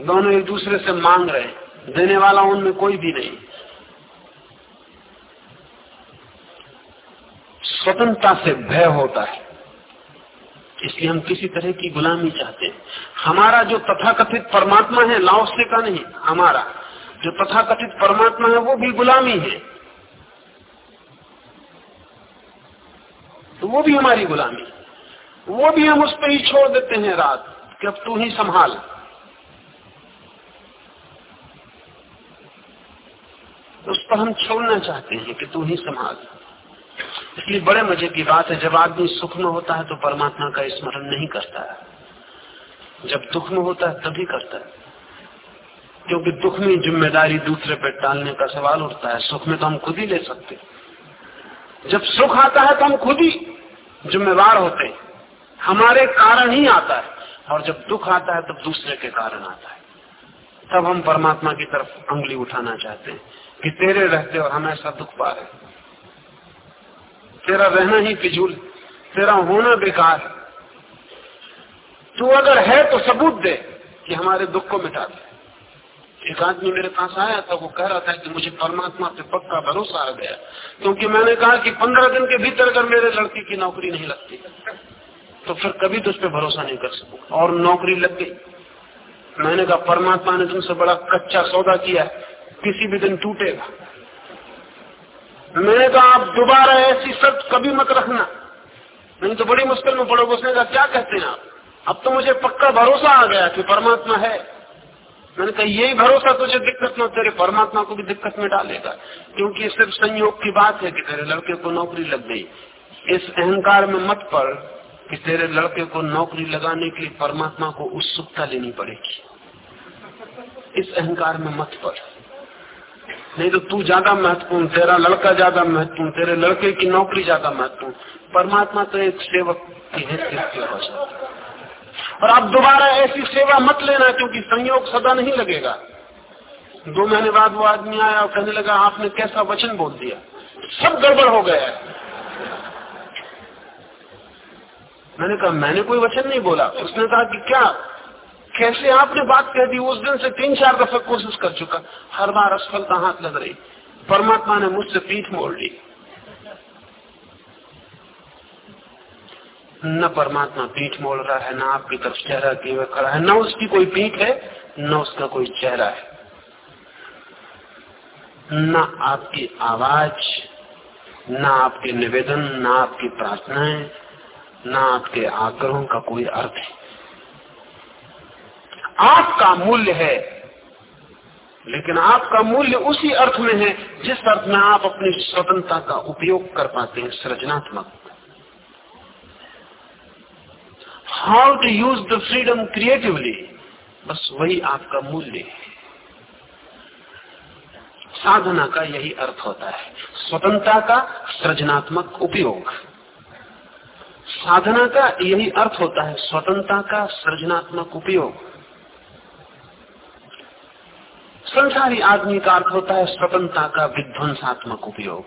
दोनों एक दूसरे से मांग रहे देने वाला उनमें कोई भी नहीं। स्वतंत्रता से भय होता है। इसलिए हम किसी तरह की गुलामी चाहते हैं। हमारा जो तथाकथित परमात्मा है लाओसे का नहीं, हमारा जो तथाकथित परमात्मा है, वो भी गुलामी है। तो वो भी हमारी गुलामी वो भी हम उस पर ही छोड़ देते हैं रात कि अब तू ही संभाल। उस पर हम छोड़ना चाहते हैं कि तू ही संभाल। इसलिए बड़े मज़े की बात है, जब आदमी सुख में होता है तो परमात्मा का स्मरण नहीं करता है। जब दुख में होता है, तभी करता है। क्योंकि दुख में ज़िम्मेदारी दूसरे पर टालने का सवाल उठता है, सुख में तो हम खुद ही ले सकते जब सुख आता है तो हम खुद ही जिम्मेवार होते हमारे कारण ही आता है, और जब दुख आता है, तब तो दूसरे के कारण आता है। तब हम परमात्मा की तरफ़ उंगली उठाना चाहते हैं कि तेरे रहते और हमेशा दुख पा रहे तेरा रहना ही फिजूल, तेरा होना बेकार। तू अगर है तो सबूत दे कि हमारे दुख को मिटा दे एक आदमी मेरे पास आया था, वो कह रहा था कि मुझे परमात्मा पे पक्का भरोसा आ गया, क्योंकि मैंने कहा कि पंद्रह दिन के भीतर अगर मेरे लड़की की नौकरी नहीं लगती तो फिर कभी तो उस पर भरोसा नहीं कर सकूँ। और नौकरी लग गई। मैंने कहा, परमात्मा ने तुमसे बड़ा कच्चा सौदा किया किसी भी दिन टूटेगा। मैंने कहा आप दोबारा ऐसी शर्त कभी मत रखना। मैंने तो बड़ी मुश्किल में पड़ोगे उसने कहा क्या कहते हैं आप? अब तो मुझे पक्का भरोसा आ गया कि परमात्मा है। मैंने कहा, यही भरोसा तुझे दिक्कत में, तेरे परमात्मा को भी दिक्कत में डालेगा। क्योंकि सिर्फ़ संयोग की बात है कि तेरे लड़के को नौकरी लग गई। इस अहंकार में मत पड़ कि तेरे लड़के को नौकरी लगाने के लिए परमात्मा को उत्सुकता लेनी पड़ेगी। इस अहंकार में मत पड़। नहीं तो तू ज़्यादा महत्वपूर्ण, तेरा लड़का ज़्यादा महत्वपूर्ण, तेरे लड़के की नौकरी ज़्यादा महत्वपूर्ण। परमात्मा तो एक सेवक की से बचा और आप दोबारा ऐसी सेवा मत लेना, क्योंकि संयोग सदा नहीं लगेगा। दो महीने बाद वो आदमी आया और कहने लगा, आपने कैसा वचन बोल दिया? सब गड़बड़ हो गया है। मैंने कहा, मैंने कोई वचन नहीं बोला। उसने कहा कि क्या? कैसे आपने बात कह दी, उस दिन से तीन चार दफ़ा कोशिश कर चुका। हर बार असफलता हाथ लग रही परमात्मा ने मुझसे पीठ मोड़ ली। न परमात्मा पीठ मोड़ रहा है, न आपकी तरफ़ चेहरा किए हुए खड़ा है। न उसकी कोई पीठ है, न उसका कोई चेहरा है। न आपकी आवाज़, न आपके निवेदन, न आपकी प्रार्थनाएँ, न आपके आग्रहों का कोई अर्थ है। आपका मूल्य है। लेकिन आपका मूल्य उसी अर्थ में है, जिस अर्थ में आप अपनी स्वतंत्रता का उपयोग कर पाते हैं, सृजनात्मक। How to use the freedom creatively बस वही आपका मूल्य है। साधना का यही अर्थ होता है। स्वतंत्रता का सृजनात्मक उपयोग। साधना का यही अर्थ होता है, स्वतंत्रता का सृजनात्मक उपयोग। संसारी आदमी का अर्थ होता है स्वतंत्रता का विध्वंसात्मक उपयोग।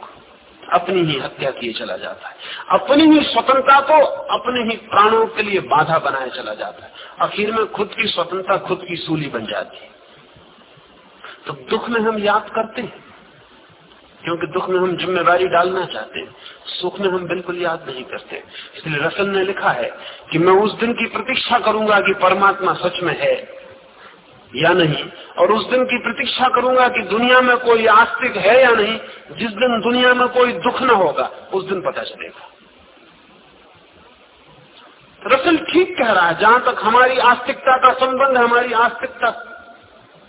अपनी ही हत्या किए चला जाता है। अपनी ही स्वतंत्रता को अपने ही प्राणों के लिए बाधा बनाया चला जाता है। आखिर में खुद की स्वतंत्रता खुद की सूली बन जाती है। तो दुख में हम याद करते हैं। क्योंकि दुख में हम जिम्मेवारी डालना चाहते हैं। सुख में हम बिल्कुल याद नहीं करते। इसलिए रसल ने लिखा है कि मैं उस दिन की प्रतीक्षा करूँगा कि परमात्मा सच में है। या नहीं? और उस दिन की प्रतीक्षा करूँगा कि दुनिया में कोई आस्तिक है या नहीं, जिस दिन दुनिया में कोई दुख न होगा, उस दिन पता चलेगा। रसल ठीक कह रहा है, जहाँ तक हमारी आस्तिकता का संबंध हमारी आस्तिकता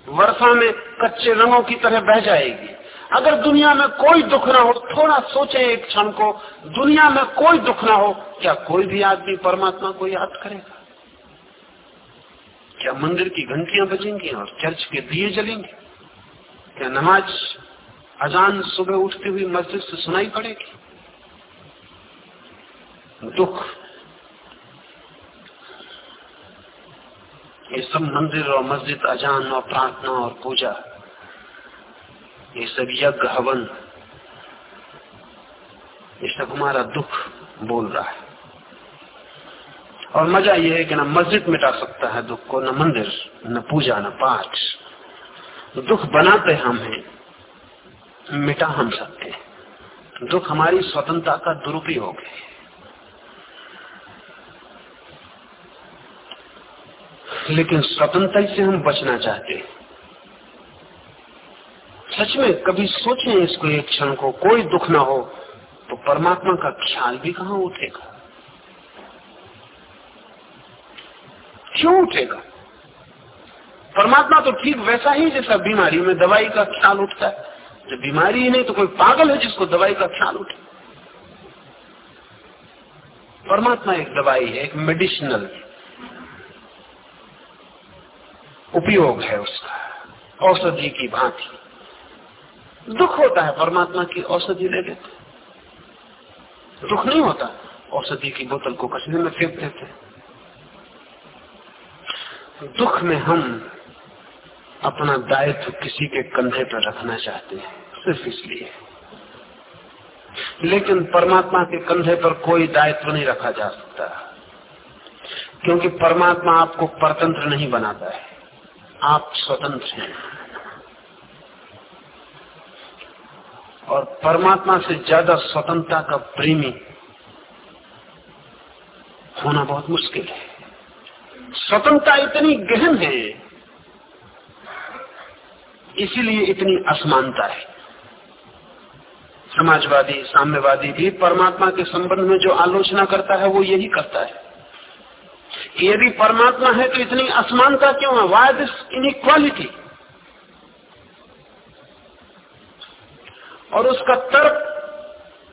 वर्षा में कच्चे रंगों की तरह बह जाएगी। अगर दुनिया में कोई दुख ना हो, थोड़ा सोचे एक क्षण को, दुनिया में कोई दुख ना हो, क्या कोई भी आदमी परमात्मा को याद करेगा? क्या मंदिर की घंटियाँ बजेंगी और चर्च के दिए जलेंगे? क्या नमाज़ अजान सुबह उठती हुई मस्जिद से सुनाई पड़ेगी? दुख। ये सब मंदिर और मस्जिद, अजान और प्रार्थना और पूजा, ये सब यज्ञ हवन। ये सब हमारा दुख बोल रहा है। और मज़ा यह है कि ना मस्जिद मिटा सकता है दुख को, न मंदिर, न पूजा, न पाठ। दुख बनाते हम हैं, मिटा हम सकते हैं। दुख हमारी स्वतंत्रता का दुरुपयोग है। लेकिन स्वतंत्रता से हम बचना चाहते हैं। सच में कभी सोचें इसको एक क्षण को, कोई दुख ना हो तो परमात्मा का ख्याल भी कहाँ उठेगा? क्यों उठेगा? परमात्मा तो ठीक वैसा ही जैसा बीमारी में दवाई का ख्याल उठता है। जब बीमारी ही नहीं तो कोई पागल है जिसको दवाई का ख्याल उठे। परमात्मा एक दवाई है, एक मेडिसिनल उपयोग है उसका, औषधि की भांति। दुख होता है परमात्मा की औषधि ले लेते। दुख नहीं होता, औषधि की बोतल को कचरे में फेंक देते। दुख में हम अपना दायित्व किसी के कंधे पर रखना चाहते हैं, सिर्फ़ इसलिए। लेकिन परमात्मा के कंधे पर कोई दायित्व नहीं रखा जा सकता, क्योंकि परमात्मा आपको परतंत्र नहीं बनाता है, आप स्वतंत्र हैं। और परमात्मा से ज़्यादा स्वतंत्रता का प्रेमी होना बहुत मुश्किल है। स्वतंत्रता इतनी गहन है, इसीलिए इतनी असमानता है। समाजवादी, साम्यवादी भी परमात्मा के संबंध में जो आलोचना करता है, वो यही करता है। कि यदि परमात्मा है तो इतनी असमानता क्यों है? वाई दिस इनइक्वालिटी और उसका तर्क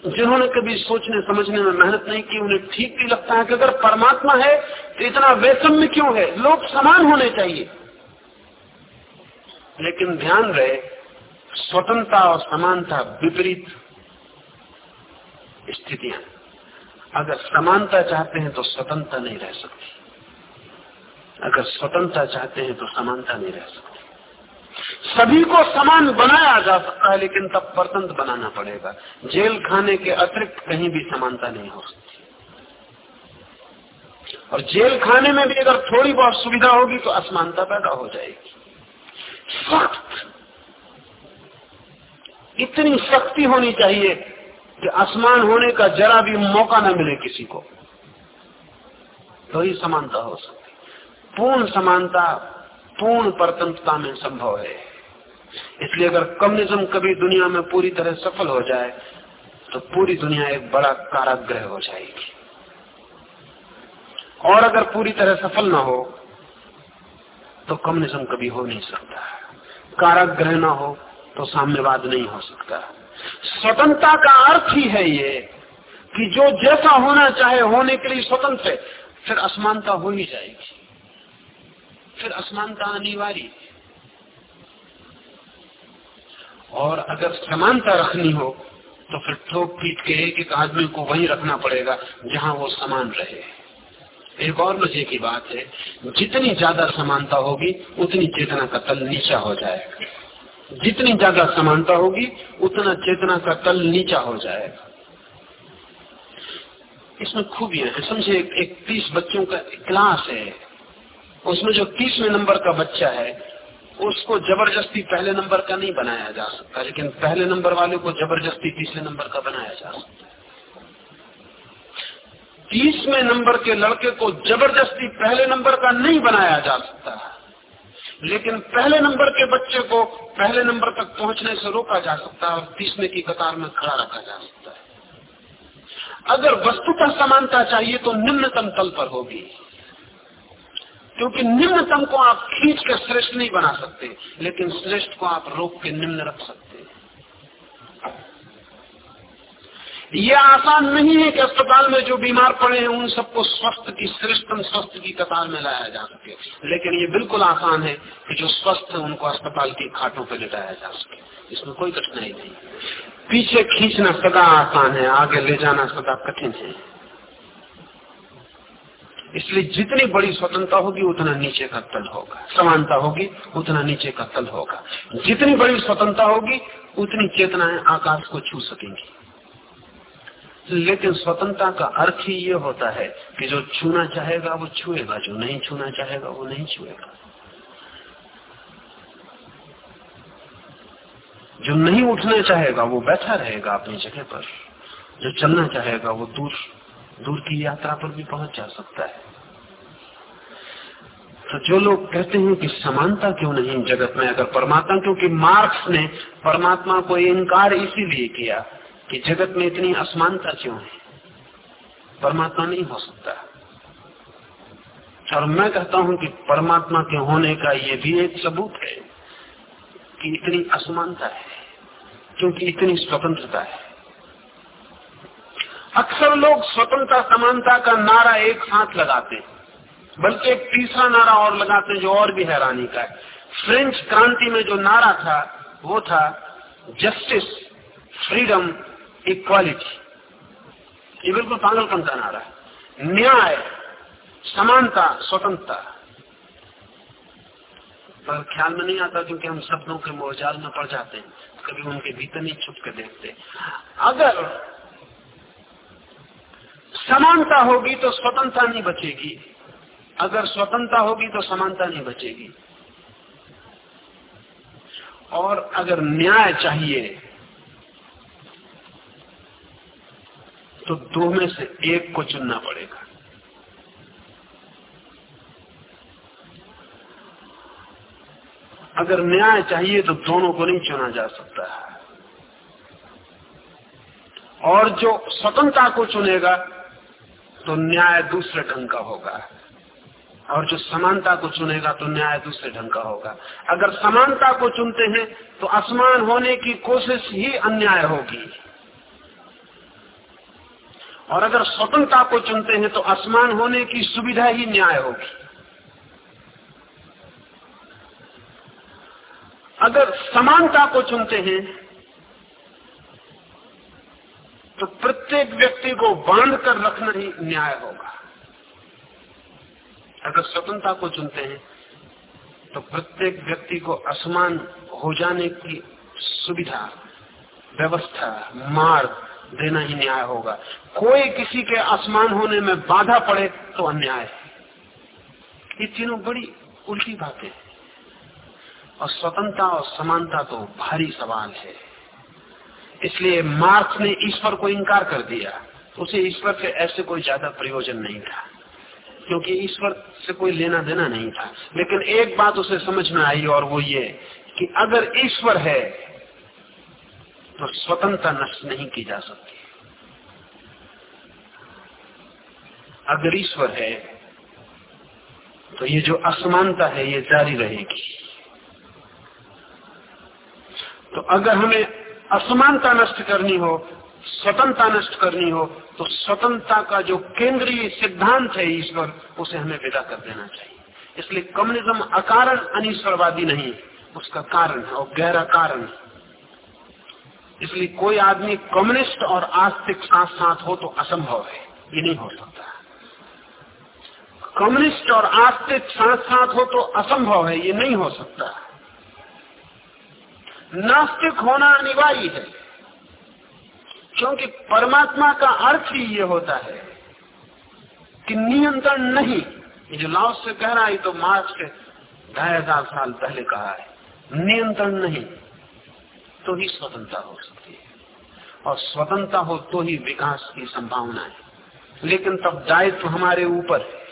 जिन्होंने कभी सोचने, समझने में मेहनत नहीं की, उन्हें ठीक भी लगता है कि अगर परमात्मा है तो इतना वैषम्य क्यों है? लोग समान होने चाहिए। लेकिन ध्यान रहे, स्वतंत्रता और समानता विपरीत स्थितियाँ। अगर समानता चाहते हैं तो स्वतंत्रता नहीं रह सकती। अगर स्वतंत्रता चाहते हैं तो समानता नहीं रह सकती। सभी को समान बनाया जा सकता है, लेकिन तब परतंत्र बनाना पड़ेगा। जेल खाने के अतिरिक्त कहीं भी समानता नहीं हो सकती। और जेल खाने में भी अगर थोड़ी बहुत सुविधा होगी तो असमानता पैदा हो जाएगी। सख्त। इतनी शक्ति होनी चाहिए कि असमान होने का जरा भी मौका न मिले किसी को तो ही समानता हो सकती। पूर्ण समानता पूर्ण परतंत्रता में संभव है। इसलिए अगर कम्युनिज्म कभी दुनिया में पूरी तरह सफल हो जाए तो पूरी दुनिया एक बड़ा काराग्रह हो जाएगी। और अगर पूरी तरह सफल ना हो तो कम्युनिज्म कभी हो नहीं सकता। काराग्रह ना हो तो साम्यवाद नहीं हो सकता। स्वतंत्रता का अर्थ ही है ये कि जो जैसा होना चाहे होने के लिए स्वतंत्र है, फिर असमानता हो ही जाएगी। फिर असमानता अनिवार्य और अगर समानता रखनी हो तो फिर ठोक पीट के एक एक आदमी को वहीं रखना पड़ेगा, जहाँ वो समान रहे। एक और मज़े की बात है, जितनी ज़्यादा समानता होगी, उतनी चेतना का तल नीचा हो जाएगा। जितनी ज़्यादा समानता होगी, उतना चेतना का तल नीचा हो जाएगा। इसमें खूबियाँ है। समझे एक तीस बच्चों का क्लास है। उसमें जो तीसवें नंबर का बच्चा है, उसको ज़बरदस्ती पहले नंबर का नहीं बनाया जा सकता, लेकिन पहले नंबर वाले को ज़बरदस्ती तीसरे नंबर का बनाया जा सकता है। तीसवें नंबर के लड़के को ज़बरदस्ती पहले नंबर का नहीं बनाया जा सकता लेकिन पहले नंबर के बच्चे को पहले नंबर तक पहुँचने से रोका जा सकता है और तीसवें की कतार में खड़ा रखा जा सकता है। अगर वस्तु का समानता चाहिए तो निम्नतम तल पर होगी। क्योंकि निम्नतम को आप खींच कर श्रेष्ठ नहीं बना सकते, लेकिन श्रेष्ठ को आप रोक के निम्न रख सकते यह आसान नहीं है कि अस्पताल में जो बीमार पड़े हैं, उन सबको स्वस्थ की, श्रेष्ठतम स्वस्थ की कतार में लाया जा सके। लेकिन ये बिल्कुल आसान है कि जो स्वस्थ है, उनको अस्पताल की खाटों पर लिटाया जा सके। इसमें कोई कठिनाई नहीं। पीछे खींचना सदा आसान है, आगे ले जाना सदा कठिन है। इसलिए जितनी बड़ी स्वतंत्रता होगी, उतना नीचे का तल होगा। समानता होगी, उतना नीचे का तल होगा। जितनी बड़ी स्वतंत्रता होगी, उतनी चेतनाएँ आकाश को छू सकेंगी। लेकिन स्वतंत्रता का अर्थ ही ये होता है कि जो छूना चाहेगा, वो छुएगा। जो नहीं छूना चाहेगा, वो नहीं छुएगा। जो नहीं उठना चाहेगा, वो बैठा रहेगा अपनी जगह पर। जो चलना चाहेगा, वो दूर दूर की यात्रा पर भी पहुँच जा सकता है। तो जो लोग कहते हैं कि समानता क्यों नहीं जगत में? अगर परमात्मा, क्योंकि मार्क्स ने परमात्मा को इनकार इसीलिए किया कि जगत में इतनी असमानता क्यों है? परमात्मा नहीं हो सकता। और मैं कहता हूँ कि परमात्मा के होने का ये भी एक सबूत है कि इतनी असमानता है, क्योंकि इतनी स्वतंत्रता है। अक्सर लोग स्वतंत्रता, समानता का नारा एक साथ लगाते हैं, बल्कि एक तीसरा नारा और लगाते हैं जो और भी हैरानी का है। फ्रेंच क्रांति में जो नारा था, वो था जस्टिस फ्रीडम इक्वालिटी ये बिल्कुल पागलपन का नारा है। न्याय, समानता, स्वतंत्रता। पर ख्याल में नहीं आता क्योंकि हम शब्दों के मोहजाल में पड़ जाते हैं, कभी उनके भीतर नहीं छुप के देखते। अगर समानता होगी तो स्वतंत्रता नहीं बचेगी। अगर स्वतंत्रता होगी तो समानता नहीं बचेगी। और अगर न्याय चाहिए तो दो में से एक को चुनना पड़ेगा। अगर न्याय चाहिए तो दोनों को नहीं चुना जा सकता है। और जो स्वतंत्रता को चुनेगा तो न्याय दूसरे ढंग का होगा। और जो समानता को चुनेगा तो न्याय दूसरे ढंग का होगा। अगर समानता को चुनते हैं तो असमान होने की कोशिश ही अन्याय होगी। और अगर स्वतंत्रता को चुनते हैं तो असमान होने की सुविधा ही न्याय होगी। अगर समानता को चुनते हैं तो प्रत्येक व्यक्ति को बाँध कर रखना ही न्याय होगा। अगर स्वतंत्रता को चुनते हैं तो प्रत्येक व्यक्ति को असमान हो जाने की सुविधा, व्यवस्था, मार्ग देना ही न्याय होगा। कोई किसी के असमान होने में बाधा पड़े तो अन्याय है। ये तीनों बड़ी उल्टी बातें हैं। और स्वतंत्रता और समानता तो भारी सवाल है। इसलिए मार्क्स ने ईश्वर को इनकार कर दिया। उसे ईश्वर से ऐसे कोई ज़्यादा प्रयोजन नहीं था। क्योंकि ईश्वर से कोई लेना देना नहीं था। लेकिन एक बात उसे समझ में आई और वो ये कि अगर ईश्वर है तो स्वतंत्रता नष्ट नहीं की जा सकती। अगर ईश्वर है तो ये जो असमानता है, ये जारी रहेगी। तो अगर हमें असमानता नष्ट करनी हो, स्वतंत्रता नष्ट करनी हो तो स्वतंत्रता का जो केंद्रीय सिद्धांत है ईश्वर, उसे हमें विदा कर देना चाहिए। इसलिए कम्युनिज्म अकारण अनिश्वरवादी नहीं उसका कारण है, और गहरा कारण है। इसलिए कोई आदमी कम्युनिस्ट और आस्तिक साथ साथ हो तो असंभव है, ये नहीं हो सकता। कम्युनिस्ट और आस्तिक साथ साथ हो तो असंभव है, ये नहीं हो सकता। नास्तिक होना अनिवार्य है। क्योंकि परमात्मा का अर्थ ही ये होता है कि नियंत्रण नहीं। ये जो लाओ से कह रहा है तो मार्च के ढाई हज़ार साल पहले कहा है। नियंत्रण नहीं। तो ही स्वतंत्रता हो सकती है। और स्वतंत्रता हो तो ही विकास की संभावना है। लेकिन तब दायित्व हमारे ऊपर है।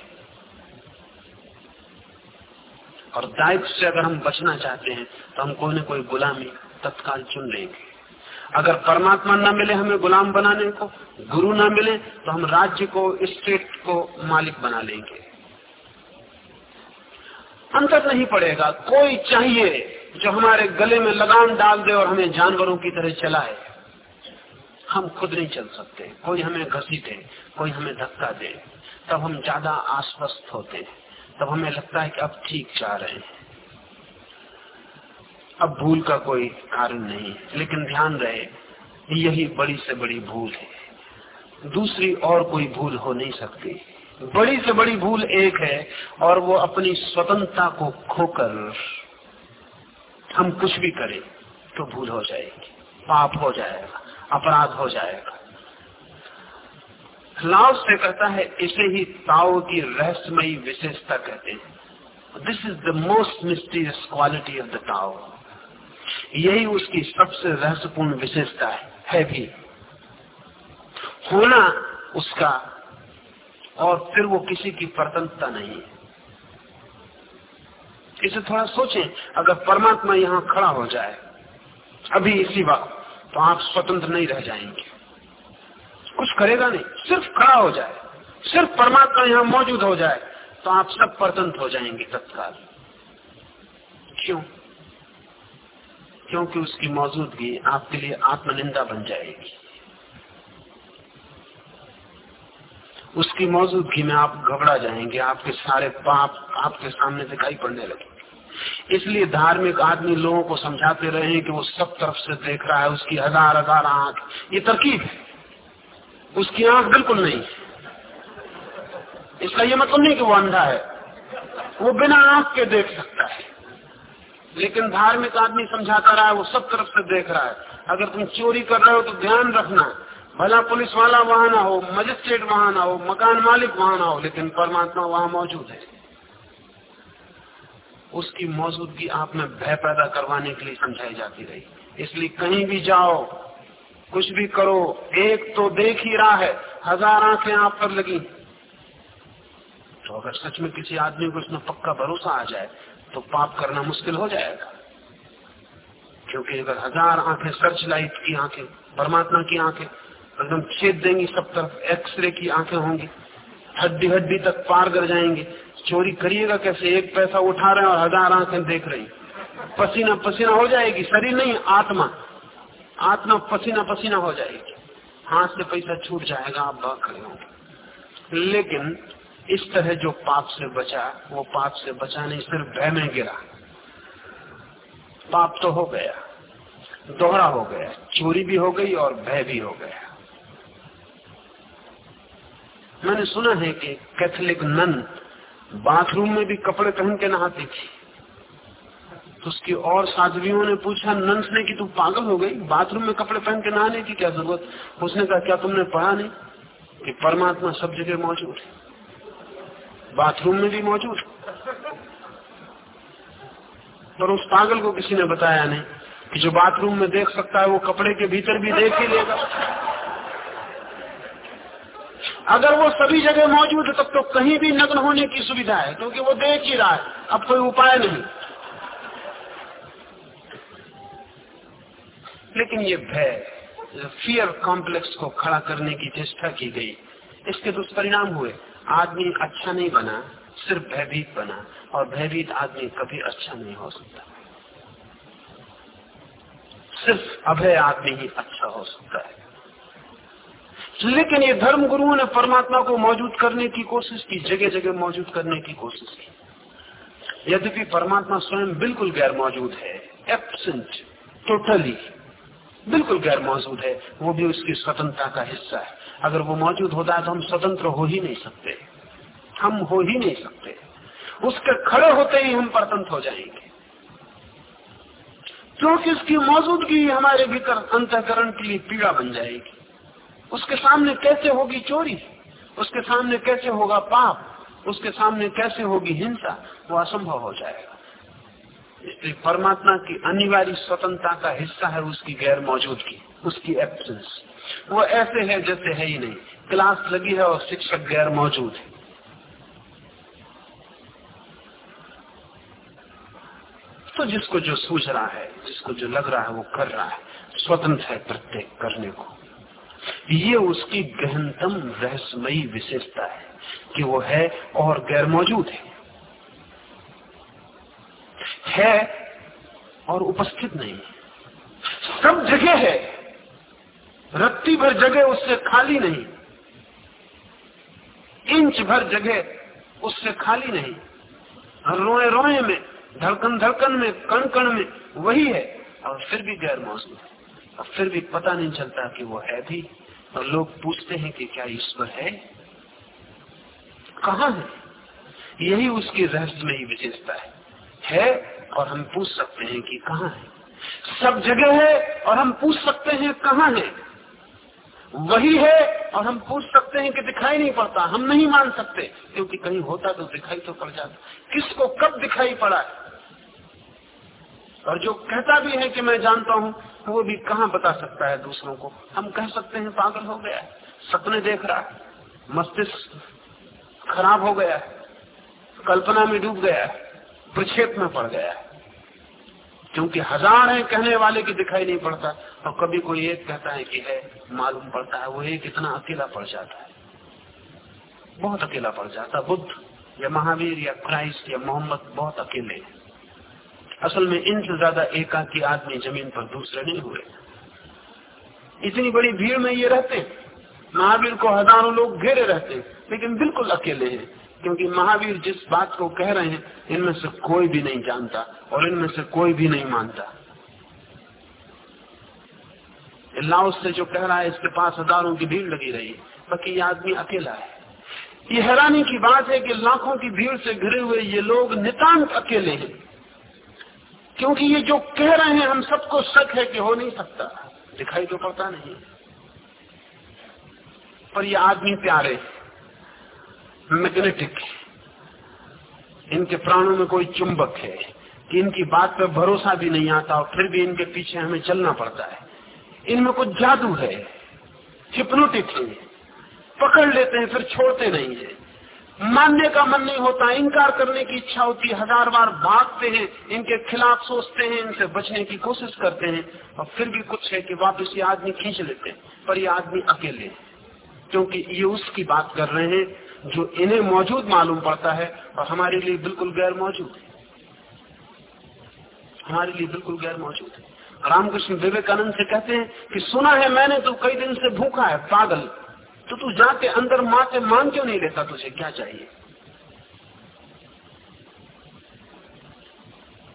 और दायित्व से अगर हम बचना चाहते हैं तो हम कोई न कोई गुलामी तत्काल चुन लेंगे। अगर परमात्मा न मिले हमें गुलाम बनाने को, गुरु न मिले तो हम राज्य को, स्टेट को मालिक बना लेंगे। अंतर नहीं पड़ेगा। कोई चाहिए जो हमारे गले में लगाम डाल दे और हमें जानवरों की तरह चलाए। हम खुद नहीं चल सकते। कोई हमें घसी दे कोई हमें धक्का दे, तब हम ज़्यादा आश्वस्त होते हैं। तब हमें लगता है कि अब ठीक जा रहे हैं। अब भूल का कोई कारण नहीं लेकिन ध्यान रहे यही बड़ी से बड़ी भूल है। दूसरी और कोई भूल हो नहीं सकती। बड़ी से बड़ी भूल एक है, और वो अपनी स्वतंत्रता को खोकर हम कुछ भी करें तो भूल हो जाएगी, पाप हो जाएगा, अपराध हो जाएगा। लाओ से कहता है इसे ही ताओ की रहस्यमयी विशेषता कहते हैं। This is the most mysterious quality of the Tao यही उसकी सबसे रहस्यपूर्ण विशेषता है, है भी। होना उसका और फिर वो किसी की परतंत्रता नहीं है। इसे थोड़ा सोचें अगर परमात्मा यहाँ खड़ा हो जाए अभी इसी वक्त तो आप स्वतंत्र नहीं रह जाएँगे। कुछ करेगा नहीं। सिर्फ़ खड़ा हो जाए। सिर्फ़ परमात्मा यहाँ मौजूद हो जाए तो आप सब परतंत्र हो जाएँगे तत्काल। क्यों? क्योंकि उसकी मौजूदगी आपके लिए आत्मनिंदा बन जाएगी। उसकी मौजूदगी में आप घबरा जाएँगे, आपके सारे पाप आपके सामने दिखाई पड़ने लगे इसलिए धार्मिक आदमी लोगों को समझाते रहे कि वो सब तरफ़ से देख रहा है, उसकी हज़ार हज़ार आँख। ये तरकीब है। उसकी आँख बिल्कुल नहीं। इसका यह मतलब नहीं कि वो अंधा है। वो बिना आँख के देख सकता है। लेकिन धार्मिक आदमी समझाता रहा है, वो सब तरफ़ से देख रहा है। अगर तुम चोरी कर रहे हो तो ध्यान रखना। भला पुलिस वाला वहाँ ना हो, मजिस्ट्रेट वहाँ ना हो, मकान मालिक वहाँ ना हो, लेकिन परमात्मा वहाँ मौजूद है। उसकी मौजूदगी आप में भय पैदा करवाने के लिए समझाई जाती रही। इसलिए कहीं भी जाओ कुछ भी करो, एक तो देख ही रहा है। हज़ार आँखें आप पर लगी। तो अगर सच में किसी आदमी को इसमें पक्का भरोसा आ जाए तो पाप करना मुश्किल हो जाएगा। क्योंकि अगर हज़ार आँखें सर्च लाइट की आँखें, परमात्मा की आँखें, एकदम छेद देंगी सब तरफ़ एक्सरे की आँखें होंगी, हड्डी हड्डी तक पार कर जाएँगे। चोरी करिएगा कैसे? एक पैसा उठा रहे और हज़ार आँखें देख रही। पसीना पसीना हो जाएगी, शरीर नहीं, आत्मा। आत्मा पसीना पसीना हो जाएगी। हाथ से पैसा छूट जाएगा, आप भाग खड़े होंगे। लेकिन इस तरह जो पाप से बचा, वो पाप से बचा नहीं, सिर्फ़ भय में गिरा। पाप तो हो गया, दोहरा हो गया, चोरी भी हो गई और भय भी हो गया। मैंने सुना है कि कैथोलिक नन बाथरूम में भी कपड़े पहन के नहाती थी। तो उसकी और साधवियों ने पूछा नंस ने कि तू पागल हो गई? बाथरूम में कपड़े पहन के नहाने की क्या ज़रूरत? उसने कहा, क्या तुमने पढ़ा नहीं? कि परमात्मा सब जगह मौजूद है। बाथरूम में भी मौजूद पर उस पागल को किसी ने बताया नहीं कि जो बाथरूम में देख सकता है, वो कपड़े के भीतर भी देख ही लेगा। अगर वो सभी जगह मौजूद है, तब तो कहीं भी नग्न होने की सुविधा है, क्योंकि वो देख ही रहा है। अब कोई उपाय नहीं। लेकिन ये भय फियर कॉम्प्लेक्स को खड़ा करने की चेष्टा की गई। इसके दुष्परिणाम हुए। आदमी अच्छा नहीं बना, सिर्फ़ भयभीत बना, और भयभीत आदमी कभी अच्छा नहीं हो सकता। सिर्फ़ अभय आदमी ही अच्छा हो सकता है। लेकिन ये धर्म गुरुओं ने परमात्मा को मौजूद करने की कोशिश की जगह जगह मौजूद करने की कोशिश की। यद्यपि परमात्मा स्वयं बिल्कुल गैर मौजूद है एबसेंट टोटली बिल्कुल गैर मौजूद है। वो भी उसकी स्वतंत्रता का हिस्सा है। अगर वो मौजूद होता है तो हम स्वतंत्र हो ही नहीं सकते। हम हो ही नहीं सकते। उसके खड़े होते ही हम परतंत्र हो जाएँगे। क्योंकि उसकी मौजूदगी हमारे भीतर अंतकरण के लिए पीड़ा बन जाएगी। उसके सामने कैसे होगी चोरी? उसके सामने कैसे होगा पाप? उसके सामने कैसे होगी हिंसा? वो असंभव हो जाएगा। इसलिए परमात्मा की अनिवार्य स्वतंत्रता का हिस्सा है उसकी गैर मौजूदगी, उसकी एब्सेंस वो ऐसे है जैसे है ही नहीं। क्लास लगी है और शिक्षक गैर मौजूद है। तो जिसको जो सूझ रहा है, जिसको जो लग रहा है, वो कर रहा है। स्वतंत्र है प्रत्येक करने को। ये उसकी गहनतम रहस्यमयी विशेषता है कि वो है और गैर मौजूद है। है और उपस्थित नहीं। सब जगह है। रत्ती भर जगह उससे खाली नहीं। इंच भर जगह उससे खाली नहीं। रोए रोए में धड़कन धड़कन में कण कण में वही है। और फिर भी गैर मौजूद है। और फिर भी पता नहीं चलता कि वो है भी। और लोग पूछते हैं कि क्या ईश्वर है? कहा है? यही उसकी रहस्य में ही विशेषता है। है और हम पूछ सकते हैं कि कहा है। सब जगह है और हम पूछ सकते हैं कहा है। वही है और हम पूछ सकते हैं कि दिखाई नहीं पड़ता। हम नहीं मान सकते, क्योंकि कहीं होता तो दिखाई तो पड़ जाता। किसको कब दिखाई पड़ा? है और जो कहता भी है कि मैं जानता हूँ वो भी कहाँ बता सकता है दूसरों को? हम कह सकते हैं, पागल हो गया सपने देख रहा मस्तिष्क खराब हो गया कल्पना में डूब गया है। प्रक्षेप में पड़ गया। है क्योंकि हज़ार है कहने वाले की दिखाई नहीं पड़ता। और कभी कोई एक कहता है कि है, मालूम पड़ता है, वो एक इतना अकेला पड़ जाता है। बहुत अकेला पड़ जाता। बुद्ध या महावीर या क्राइस्ट या मोहम्मद बहुत अकेले हैं। असल में इनसे ज़्यादा एकाकी आदमी ज़मीन पर दूसरे नहीं हुए। इतनी बड़ी भीड़ में ये रहते महावीर को हज़ारों लोग घेरे रहते लेकिन बिल्कुल अकेले हैं। क्योंकि महावीर जिस बात को कह रहे हैं, इनमें से कोई भी नहीं जानता और इनमें से कोई भी नहीं मानता। लाओस से जो कह रहा है, इसके पास हज़ारों की भीड़ लगी रही बाकी ये आदमी अकेला है। ये हैरानी की बात है कि लाखों की भीड़ से घिरे हुए ये लोग नितांत अकेले हैं। क्योंकि ये जो कह रहे हैं, हम सबको शक है कि हो नहीं सकता। दिखाई तो पड़ता नहीं। पर ये आदमी प्यारे मैग्नेटिक। इनके प्राणों में कोई चुंबक है कि इनकी बात पर भरोसा भी नहीं आता और फिर भी इनके पीछे हमें चलना पड़ता है। इनमें कुछ जादू है। हिप्नोटिक है पकड़ लेते हैं, फिर छोड़ते नहीं है। मानने का मन नहीं होता, इनकार करने की इच्छा होती है। हज़ार बार भागते हैं, इनके खिलाफ सोचते हैं, इनसे बचने की कोशिश करते हैं और फिर भी कुछ है कि वापस ये आदमी खींच लेते हैं। पर ये आदमी अकेले क्योंकि ये उसकी बात कर रहे हैं जो इन्हें मौजूद मालूम पड़ता है और हमारे लिए बिल्कुल गैर मौजूद है। हमारे लिए बिल्कुल गैर मौजूद है। रामकृष्ण विवेकानंद से कहते हैं कि सुना है मैंने तो कई दिन से भूखा है, पागल। तो तू जाके अंदर माँ से मांग क्यों नहीं लेता? तुझे क्या चाहिए?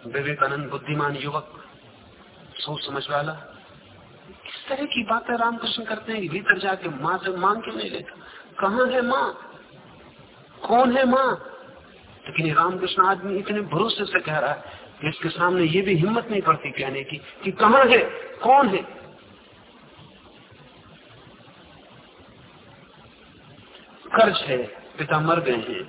विवेकानंद बुद्धिमान युवक, सोच समझ वाला। किस तरह की बातें रामकृष्ण करते हैं भीतर जाके माँ से मांग क्यों नहीं लेता? कहा है माँ? कौन है माँ? लेकिन रामकृष्ण आदमी इतने भरोसे से कह रहा है कि इसके सामने ये भी हिम्मत नहीं पड़ती कहने की कि कहा है? कौन है? कर्ज है, पिता मर गए हैं।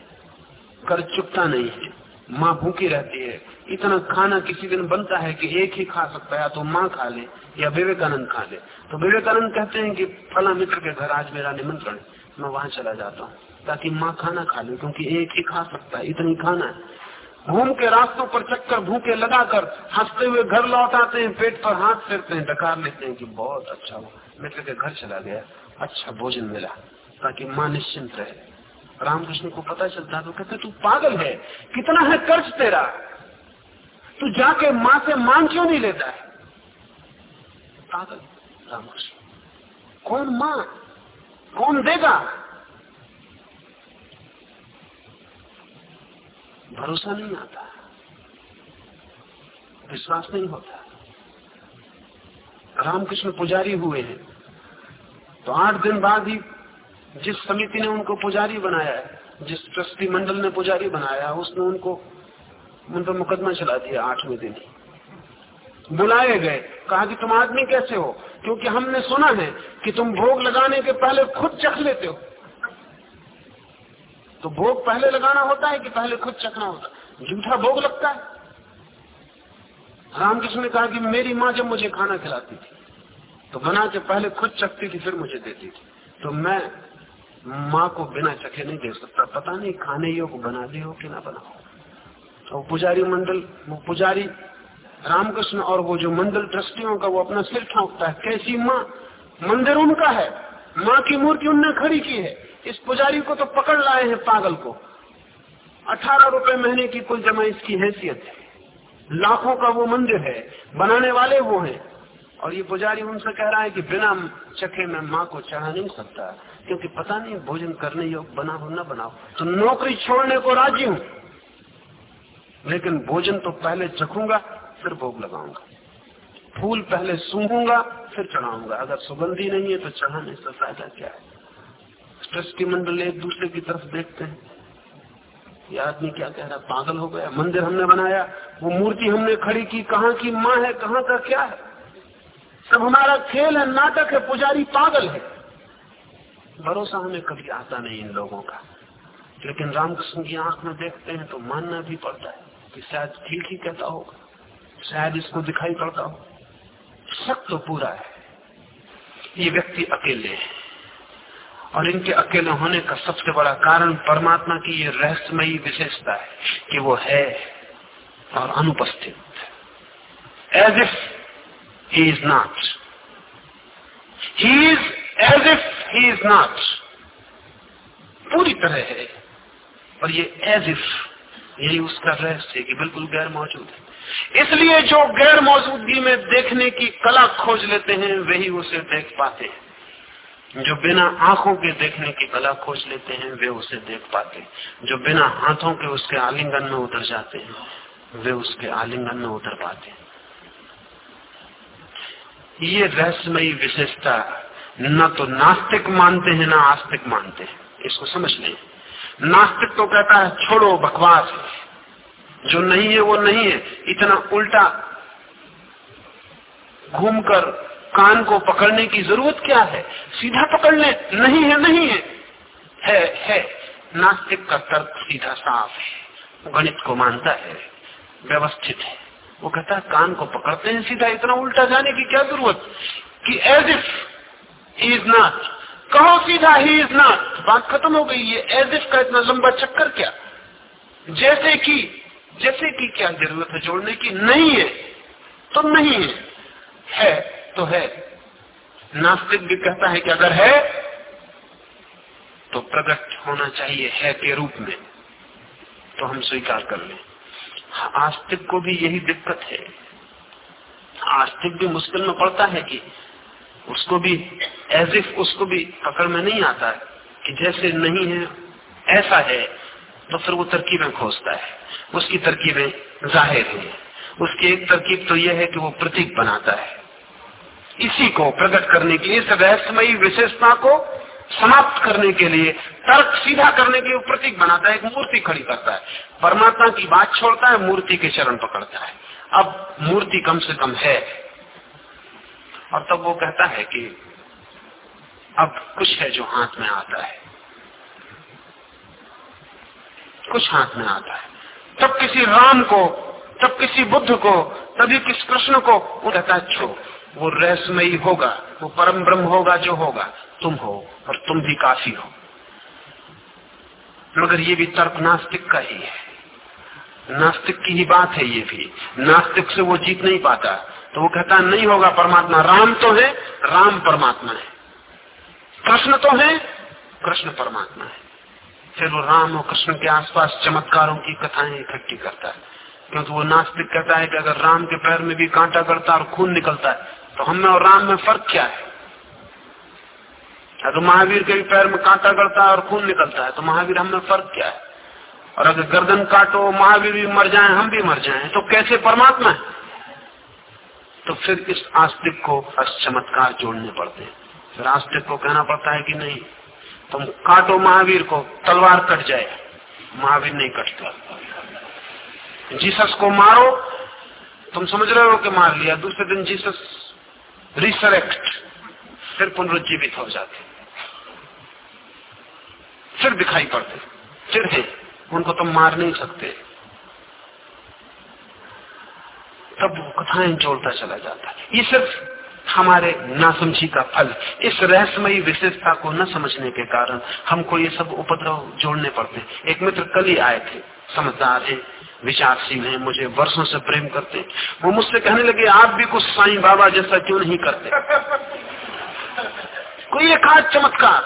कर्ज चुकता नहीं है। माँ भूखी रहती है। इतना खाना किसी दिन बनता है कि एक ही खा सकता है तो माँ खा ले, या विवेकानंद खा ले। तो विवेकानंद कहते हैं कि फला मित्र के घर आज मेरा निमंत्रण मैं वहाँ चला जाता हूँ। ताकि माँ खाना खा ले, क्योंकि एक ही खा सकता है, इतनी खाना है। घूम के रास्तों पर चक्कर भूखे लगाकर हँसते हुए घर लौट आते हैं, पेट पर हाथ फेरते हैं, डकार लेते हैं कि बहुत अच्छा हुआ। मित्र के घर चला गया अच्छा भोजन मिला, ताकि माँ निश्चिंत रहे। रामकृष्ण को पता चलता तो कहते तू पागल है, कितना है कर्ज तेरा? तू जाके माँ से मांग क्यों नहीं लेता है? पागल रामकृष्ण, कौन माँ? कौन देगा? भरोसा नहीं आता। विश्वास नहीं होता। रामकृष्ण पुजारी हुए हैं। तो आठ दिन बाद ही जिस समिति ने उनको पुजारी बनाया है जिस ट्रस्टी मंडल ने पुजारी बनाया, उसने उनको उन पर मुकदमा चला दिया आठवें दिन बुलाए गए। कहा कि तुम आदमी कैसे हो? क्योंकि हमने सुना है कि तुम भोग लगाने के पहले खुद चख लेते हो। तो भोग पहले लगाना होता है कि पहले खुद चखना होता है? झूठा भोग लगता है? रामकृष्ण ने कहा कि मेरी माँ जब मुझे खाना खिलाती थी तो बना के पहले खुद चखती थी, फिर मुझे देती थी। तो मैं माँ को बिना चखे नहीं दे सकता। पता नहीं खाने योग बना दे हो कि ना बना हो। तो पुजारी मंडल वो पुजारी रामकृष्ण और वो जो मंडल ट्रस्टियों का वो अपना सिर ठोंकता है, कैसी माँ? मंदिर उनका है। माँ की मूर्ति उनने खड़ी की है। इस पुजारी को तो पकड़ लाए हैं पागल को। अठारह रुपए महीने की कुल जमा इसकी हैसियत है। लाखों का वो मंदिर है, बनाने वाले वो हैं। और ये पुजारी उनसे कह रहा है कि बिना चखे में माँ को चढ़ा नहीं सकता, क्योंकि पता नहीं भोजन करने योग बना हो न बनाओ। तो नौकरी छोड़ने को राज़ी हूँ। लेकिन भोजन तो पहले चखूँगा, फिर भोग लगाऊँगा। फूल पहले सूंघूँगा, फिर चढ़ाऊँगा। अगर सुगंधी नहीं है तो चढ़ाने से फ़ायदा क्या है? ट्रस्टी मंडल एक दूसरे की तरफ़ देखते हैं। ये आदमी क्या कह रहा है? पागल हो गया। मंदिर हमने बनाया, वो मूर्ति हमने खड़ी की। कहा की माँ है? कहाँ का क्या है? सब हमारा खेल है, नाटक है, पुजारी पागल है। भरोसा हमें कभी आता नहीं इन लोगों का। लेकिन रामकृष्ण की आँख में देखते हैं तो मानना भी पड़ता है कि शायद ठीक ही कहता होगा। शायद इसको दिखाई पड़ता हो शक तो पूरा है। ये व्यक्ति अकेले है। और इनके अकेले होने का सबसे बड़ा कारण परमात्मा की ये रहस्यमयी विशेषता है कि वो है और अनुपस्थित as if he is not he is as if he is not पूरी तरह है। और ये एज इफ़ यही उसका रहस्य है कि बिल्कुल गैर मौजूद है। इसलिए जो गैर मौजूदगी में देखने की कला खोज लेते हैं, वही उसे देख पाते हैं। जो बिना आँखों के देखने की कला खोज लेते हैं, वे उसे देख पाते जो बिना हाथों के उसके आलिंगन में उतर जाते हैं, वे उसके आलिंगन में उतर पाते ये रहस्यमयी विशेषता न तो नास्तिक मानते हैं, ना आस्तिक मानते हैं। इसको समझ लें। नास्तिक तो कहता है, छोड़ो, बकवास जो नहीं है, वो नहीं है। इतना उल्टा घूमकर कान को पकड़ने की ज़रूरत क्या है? सीधा पकड़ ले। नहीं है नहीं है। है है। नास्तिक का तर्क सीधा साफ़ है। गणित को मानता है। व्यवस्थित है। वो कहता है, कान को पकड़ते हैं सीधा। इतना उल्टा जाने की क्या ज़रूरत? कि एज इफ़ इज़ नॉट कहो सीधा ही इज़ नॉट बात खत्म हो गई। है एज इफ़ का इतना लंबा चक्कर क्या? जैसे कि जैसे कि क्या ज़रूरत है जोड़ने की? नहीं है। तो नहीं है। है। तो है। नास्तिक भी कहता है कि अगर है तो प्रकट होना चाहिए है के रूप में तो हम स्वीकार कर लें। आस्तिक को भी यही दिक्कत है। आस्तिक भी मुश्किल में पड़ता है कि उसको भी एज इफ़ उसको भी पकड़ में नहीं आता है कि जैसे नहीं है, ऐसा है तो फिर वो तरकीबें खोजता है। उसकी तरकीबें ज़ाहिर है। उसकी एक तरकीब तो यह है कि वो प्रतीक बनाता है। इसी को प्रकट करने के लिए, इस रहस्यमयी विशेषता को समाप्त करने के लिए, तर्क सीधा करने के लिए प्रतीक बनाता है, एक मूर्ति खड़ी करता है। परमात्मा की बात छोड़ता है, मूर्ति के चरण पकड़ता है। अब मूर्ति कम से कम है। और तब वो कहता है कि अब कुछ है जो हाथ में आता है। कुछ हाथ में आता है। तब किसी राम को, तब किसी बुद्ध को, तभी किस कृष्ण को, वो कहता है, छो। वो रहस्यमयी होगा, वो परम ब्रह्म होगा जो होगा, तुम हो और तुम भी काफ़ी हो। मगर ये भी तर्क नास्तिक का ही है। नास्तिक की ही बात है ये भी। नास्तिक से वो जीत नहीं पाता तो वो कहता, नहीं होगा परमात्मा, राम तो है, राम परमात्मा है। कृष्ण तो है, कृष्ण परमात्मा है। फिर वो राम और कृष्ण के आसपास चमत्कारों की कथाएँ इकट्ठी करता है। क्योंकि वो नास्तिक कहता है कि अगर राम के पैर में भी कांटा गड़ता और खून निकलता है तो हम में और राम में फ़र्क क्या है? अगर महावीर के पैर में कांटा गड़ता है और खून निकलता है तो महावीर हम फ़र्क क्या है? और अगर गर्दन काटो, महावीर भी मर जाए, हम भी मर जाए तो कैसे परमात्मा है? तो फिर इस आस्तिक को चमत्कार जोड़ने पड़ते हैं। फिर आस्तिक को कहना पड़ता है कि नहीं, तुम काटो महावीर को, तलवार कट जाए। महावीर नहीं कटता। जीसस को मारो, तुम समझ रहे हो कि मार लिया, दूसरे दिन जीसस रिसरेक्ट फिर पुनरुज्जीवित हो जाते। फिर दिखाई पड़ते। फिर है, उनको तुम मार नहीं सकते। तब वो कथाएँ जोड़ता चला जाता। ये सिर्फ़ हमारे नासमझी का फल। इस रहस्यमयी विशेषता को न समझने के कारण हमको ये सब उपद्रव जोड़ने पड़ते। एक मित्र कल ही आए थे, समझदार है। विचारशील है मुझे वर्षों से प्रेम करते वो मुझसे कहने लगे आप भी कुछ साईं बाबा जैसा क्यों नहीं करते? कोई एक आध चमत्कार।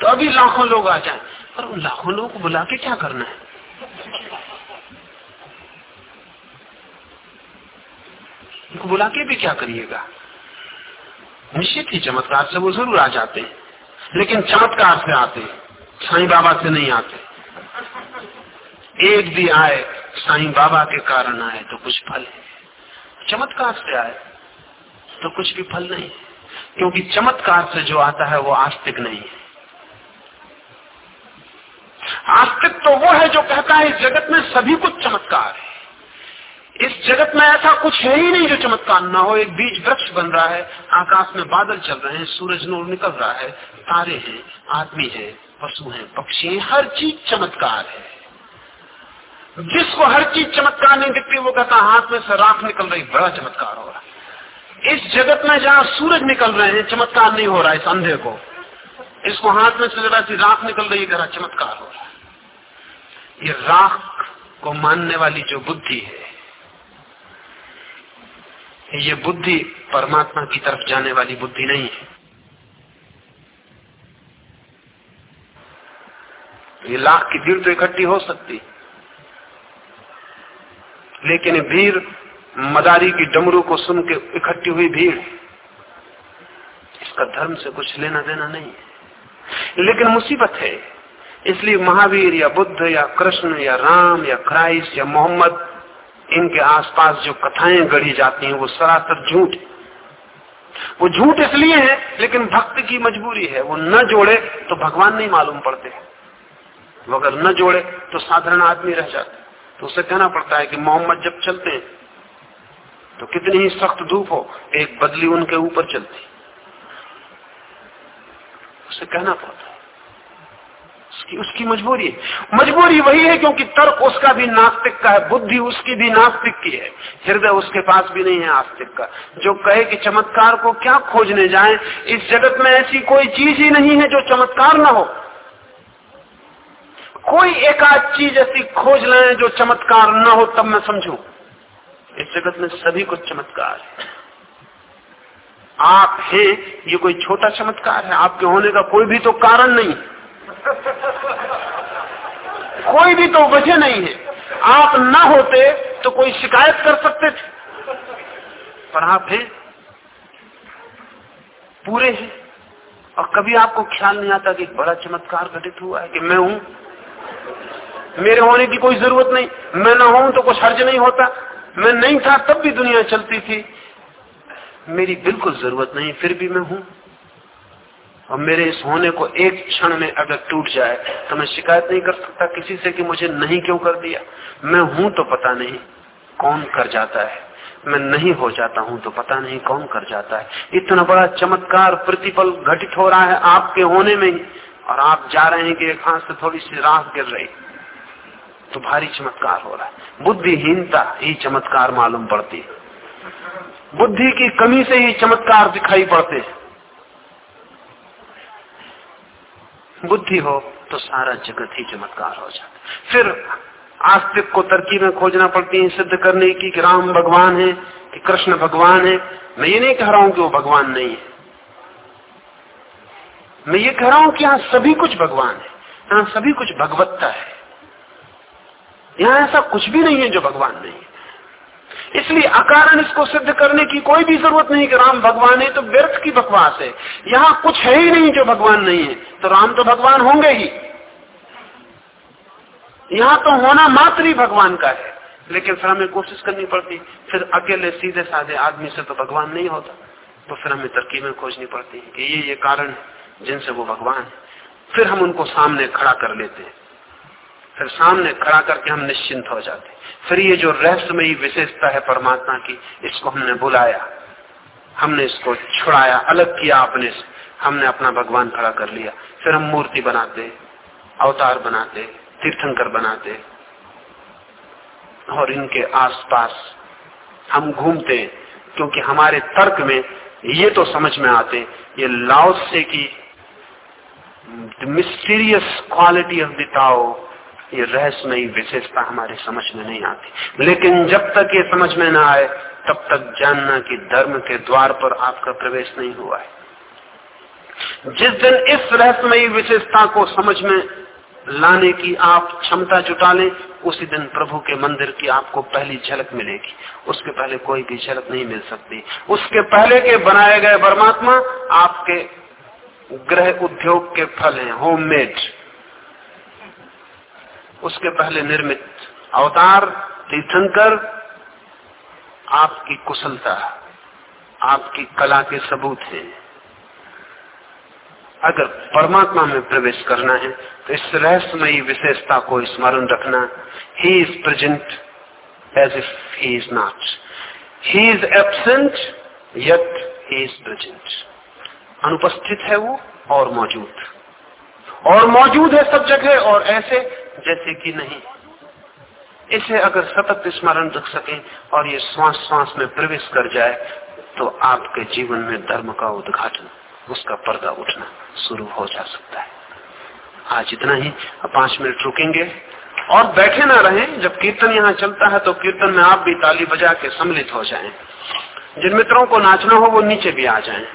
तो अभी लाखों लोग आ जाए। पर उन लाखों लोगों को बुला के क्या करना है? उनको बुला के भी क्या करिएगा? निश्चित ही चमत्कार से वो ज़रूर आ जाते हैं। लेकिन चमत्कार से आते साईं बाबा से नहीं आते। एक भी आए, साईं बाबा के कारण आए तो कुछ फल है। चमत्कार से आए तो कुछ भी फल नहीं। क्योंकि चमत्कार से जो आता है, वो आस्तिक नहीं है। आस्तिक तो वो है जो कहता है, इस जगत में सभी कुछ चमत्कार है। इस जगत में ऐसा कुछ है ही नहीं जो चमत्कार ना हो। एक बीज वृक्ष बन रहा है, आकाश में बादल चल रहे हैं, सूरज नूर निकल रहा है, तारे हैं, आदमी है, पशु हैं, पक्षी हैं, हर चीज़ चमत्कार है। जिसको हर चीज़ चमत्कार नहीं दिखती, वो कहता, हाथ में से राख निकल रही, बड़ा चमत्कार हो रहा इस जगत में जहाँ सूरज निकल रहे हैं, चमत्कार नहीं हो रहा इस अंधे को। इसको हाथ में से जरा सी राख निकल रही है चमत्कार हो रहा ये राख को मानने वाली जो बुद्धि है, ये बुद्धि परमात्मा की तरफ़ जाने वाली बुद्धि नहीं है। ये लाख की भीड़ तो इकट्ठी हो सकती है। लेकिन भीड़ मदारी की डमरू को सुन के इकट्ठी हुई भीड़। इसका धर्म से कुछ लेना देना नहीं है। लेकिन मुसीबत है। इसलिए महावीर या बुद्ध या कृष्ण या राम या क्राइस्ट या मोहम्मद, इनके आसपास जो कथाएँ गढ़ी जाती हैं, वो सरासर झूठ वो झूठ इसलिए है, लेकिन भक्त की मजबूरी है। वो न जोड़े तो भगवान नहीं मालूम पड़ते। वो अगर न जोड़े तो साधारण आदमी रह जाते। तो उसे कहना पड़ता है कि मोहम्मद जब चलते हैं तो कितनी ही सख्त धूप हो, एक बदली उनके ऊपर चलती। उसे कहना पड़ता है। उसकी उसकी मजबूरी है। मजबूरी वही है क्योंकि तर्क उसका भी नास्तिक का है, बुद्धि उसकी भी नास्तिक की है। हृदय उसके पास भी नहीं है आस्तिक का। जो कहे कि चमत्कार को क्या खोजने जाए, इस जगत में ऐसी कोई चीज़ ही नहीं है जो चमत्कार ना हो। कोई एक आध चीज़ ऐसी खोज लें जो चमत्कार न हो, तब मैं समझू। इस जगत में सभी कुछ चमत्कार है। आप हैं, ये कोई छोटा चमत्कार है, आपके होने का कोई भी तो कारण नहीं कोई भी तो वजह नहीं है। आप ना होते तो कोई शिकायत कर सकते थे। पर आप हैं, पूरे हैं। और कभी आपको ख्याल नहीं आता कि बड़ा चमत्कार घटित हुआ है कि मैं हूँ? मेरे होने की कोई ज़रूरत नहीं। मैं ना हूँ तो कुछ हर्ज नहीं होता। मैं नहीं था, तब भी दुनिया चलती थी। मेरी बिल्कुल ज़रूरत नहीं, फिर भी मैं हूँ। और मेरे इस होने को एक क्षण में अगर टूट जाए तो मैं शिकायत नहीं कर सकता किसी से कि मुझे नहीं क्यों कर दिया। मैं हूँ तो पता नहीं कौन कर जाता है। मैं नहीं हो जाता हूँ तो पता नहीं कौन कर जाता है। इतना बड़ा चमत्कार प्रतिपल घटित हो रहा है आपके होने में ही। और आप जा रहे हैं कि एक हाथ से थोड़ी सी राह गिर रही। तो भारी चमत्कार हो रहा है। बुद्धिहीनता ही चमत्कार मालूम पड़ती है। बुद्धि की कमी से ही चमत्कार दिखाई पड़ते हैं। बुद्धि हो तो सारा जगत ही चमत्कार हो जाता फिर आस्तिक को तरकीबें खोजना पड़ती है सिद्ध करने की कि राम भगवान है, कि कृष्ण भगवान है। मैं ये नहीं कह रहा हूँ कि वो भगवान नहीं है। मैं ये कह रहा हूँ कि यहाँ सभी कुछ भगवान है, यहाँ सभी कुछ भगवत्ता है। यहाँ ऐसा कुछ भी नहीं है जो भगवान नहीं है। इसलिए अकारण इसको सिद्ध करने की कोई भी ज़रूरत नहीं कि राम भगवान है तो व्यर्थ की बकवास है। यहाँ कुछ है ही नहीं जो भगवान नहीं है। तो राम तो भगवान होंगे ही। यहाँ तो होना मात्र ही भगवान का है। लेकिन फिर हमें कोशिश करनी पड़ती। फिर अकेले सीधे साधे आदमी से तो भगवान नहीं होता। तो फिर हमें तरकीबें खोजनी पड़ती कि ये ये कारण जिनसे वो भगवान फिर हम उनको सामने खड़ा कर लेते हैं। फिर सामने खड़ा करके हम निश्चिंत हो जाते। फिर ये जो रहस्यमयी विशेषता है परमात्मा की, इसको हमने बुलाया। हमने इसको छुड़ाया, अलग किया अपने से हमने अपना भगवान खड़ा कर लिया। फिर हम मूर्ति बनाते, अवतार बनाते, तीर्थंकर बनाते, और इनके आसपास हम घूमते, क्योंकि हमारे तर्क में ये तो समझ में आते, ये लाओसे की mysterious quality of the Tao ये रहस्यमयी विशेषता हमारे समझ में नहीं आती। लेकिन जब तक ये समझ में ना आए, तब तक जानना कि धर्म के द्वार पर आपका प्रवेश नहीं हुआ है। जिस दिन इस रहस्यमयी विशेषता को समझ में लाने की आप क्षमता जुटा लें, उसी दिन प्रभु के मंदिर की आपको पहली झलक मिलेगी। उसके पहले कोई भी झलक नहीं मिल सकती। उसके पहले के बनाए गए परमात्मा आपके ग्रह उद्योग के फल हैं होममेड उसके पहले निर्मित अवतार, तीर्थंकर, आपकी कुशलता, आपकी कला के सबूत हैं। अगर परमात्मा में प्रवेश करना है तो इस रहस्यमयी विशेषता को स्मरण रखना he is present as if he is not he is absent yet he is present अनुपस्थित है वो और मौजूद। और मौजूद है सब जगह, और ऐसे जैसे कि नहीं। इसे अगर सतत स्मरण रख सके और ये श्वास श्वास में प्रवेश कर जाए तो आपके जीवन में धर्म का उद्घाटन, उसका पर्दा उठना शुरू हो जा सकता है। आज इतना ही। पाँच मिनट रुकेंगे। और बैठे ना रहें। जब कीर्तन यहाँ चलता है तो कीर्तन में आप भी ताली बजा के सम्मिलित हो जाएँ। जिन मित्रों को नाचना हो, वो नीचे भी आ जाएँ।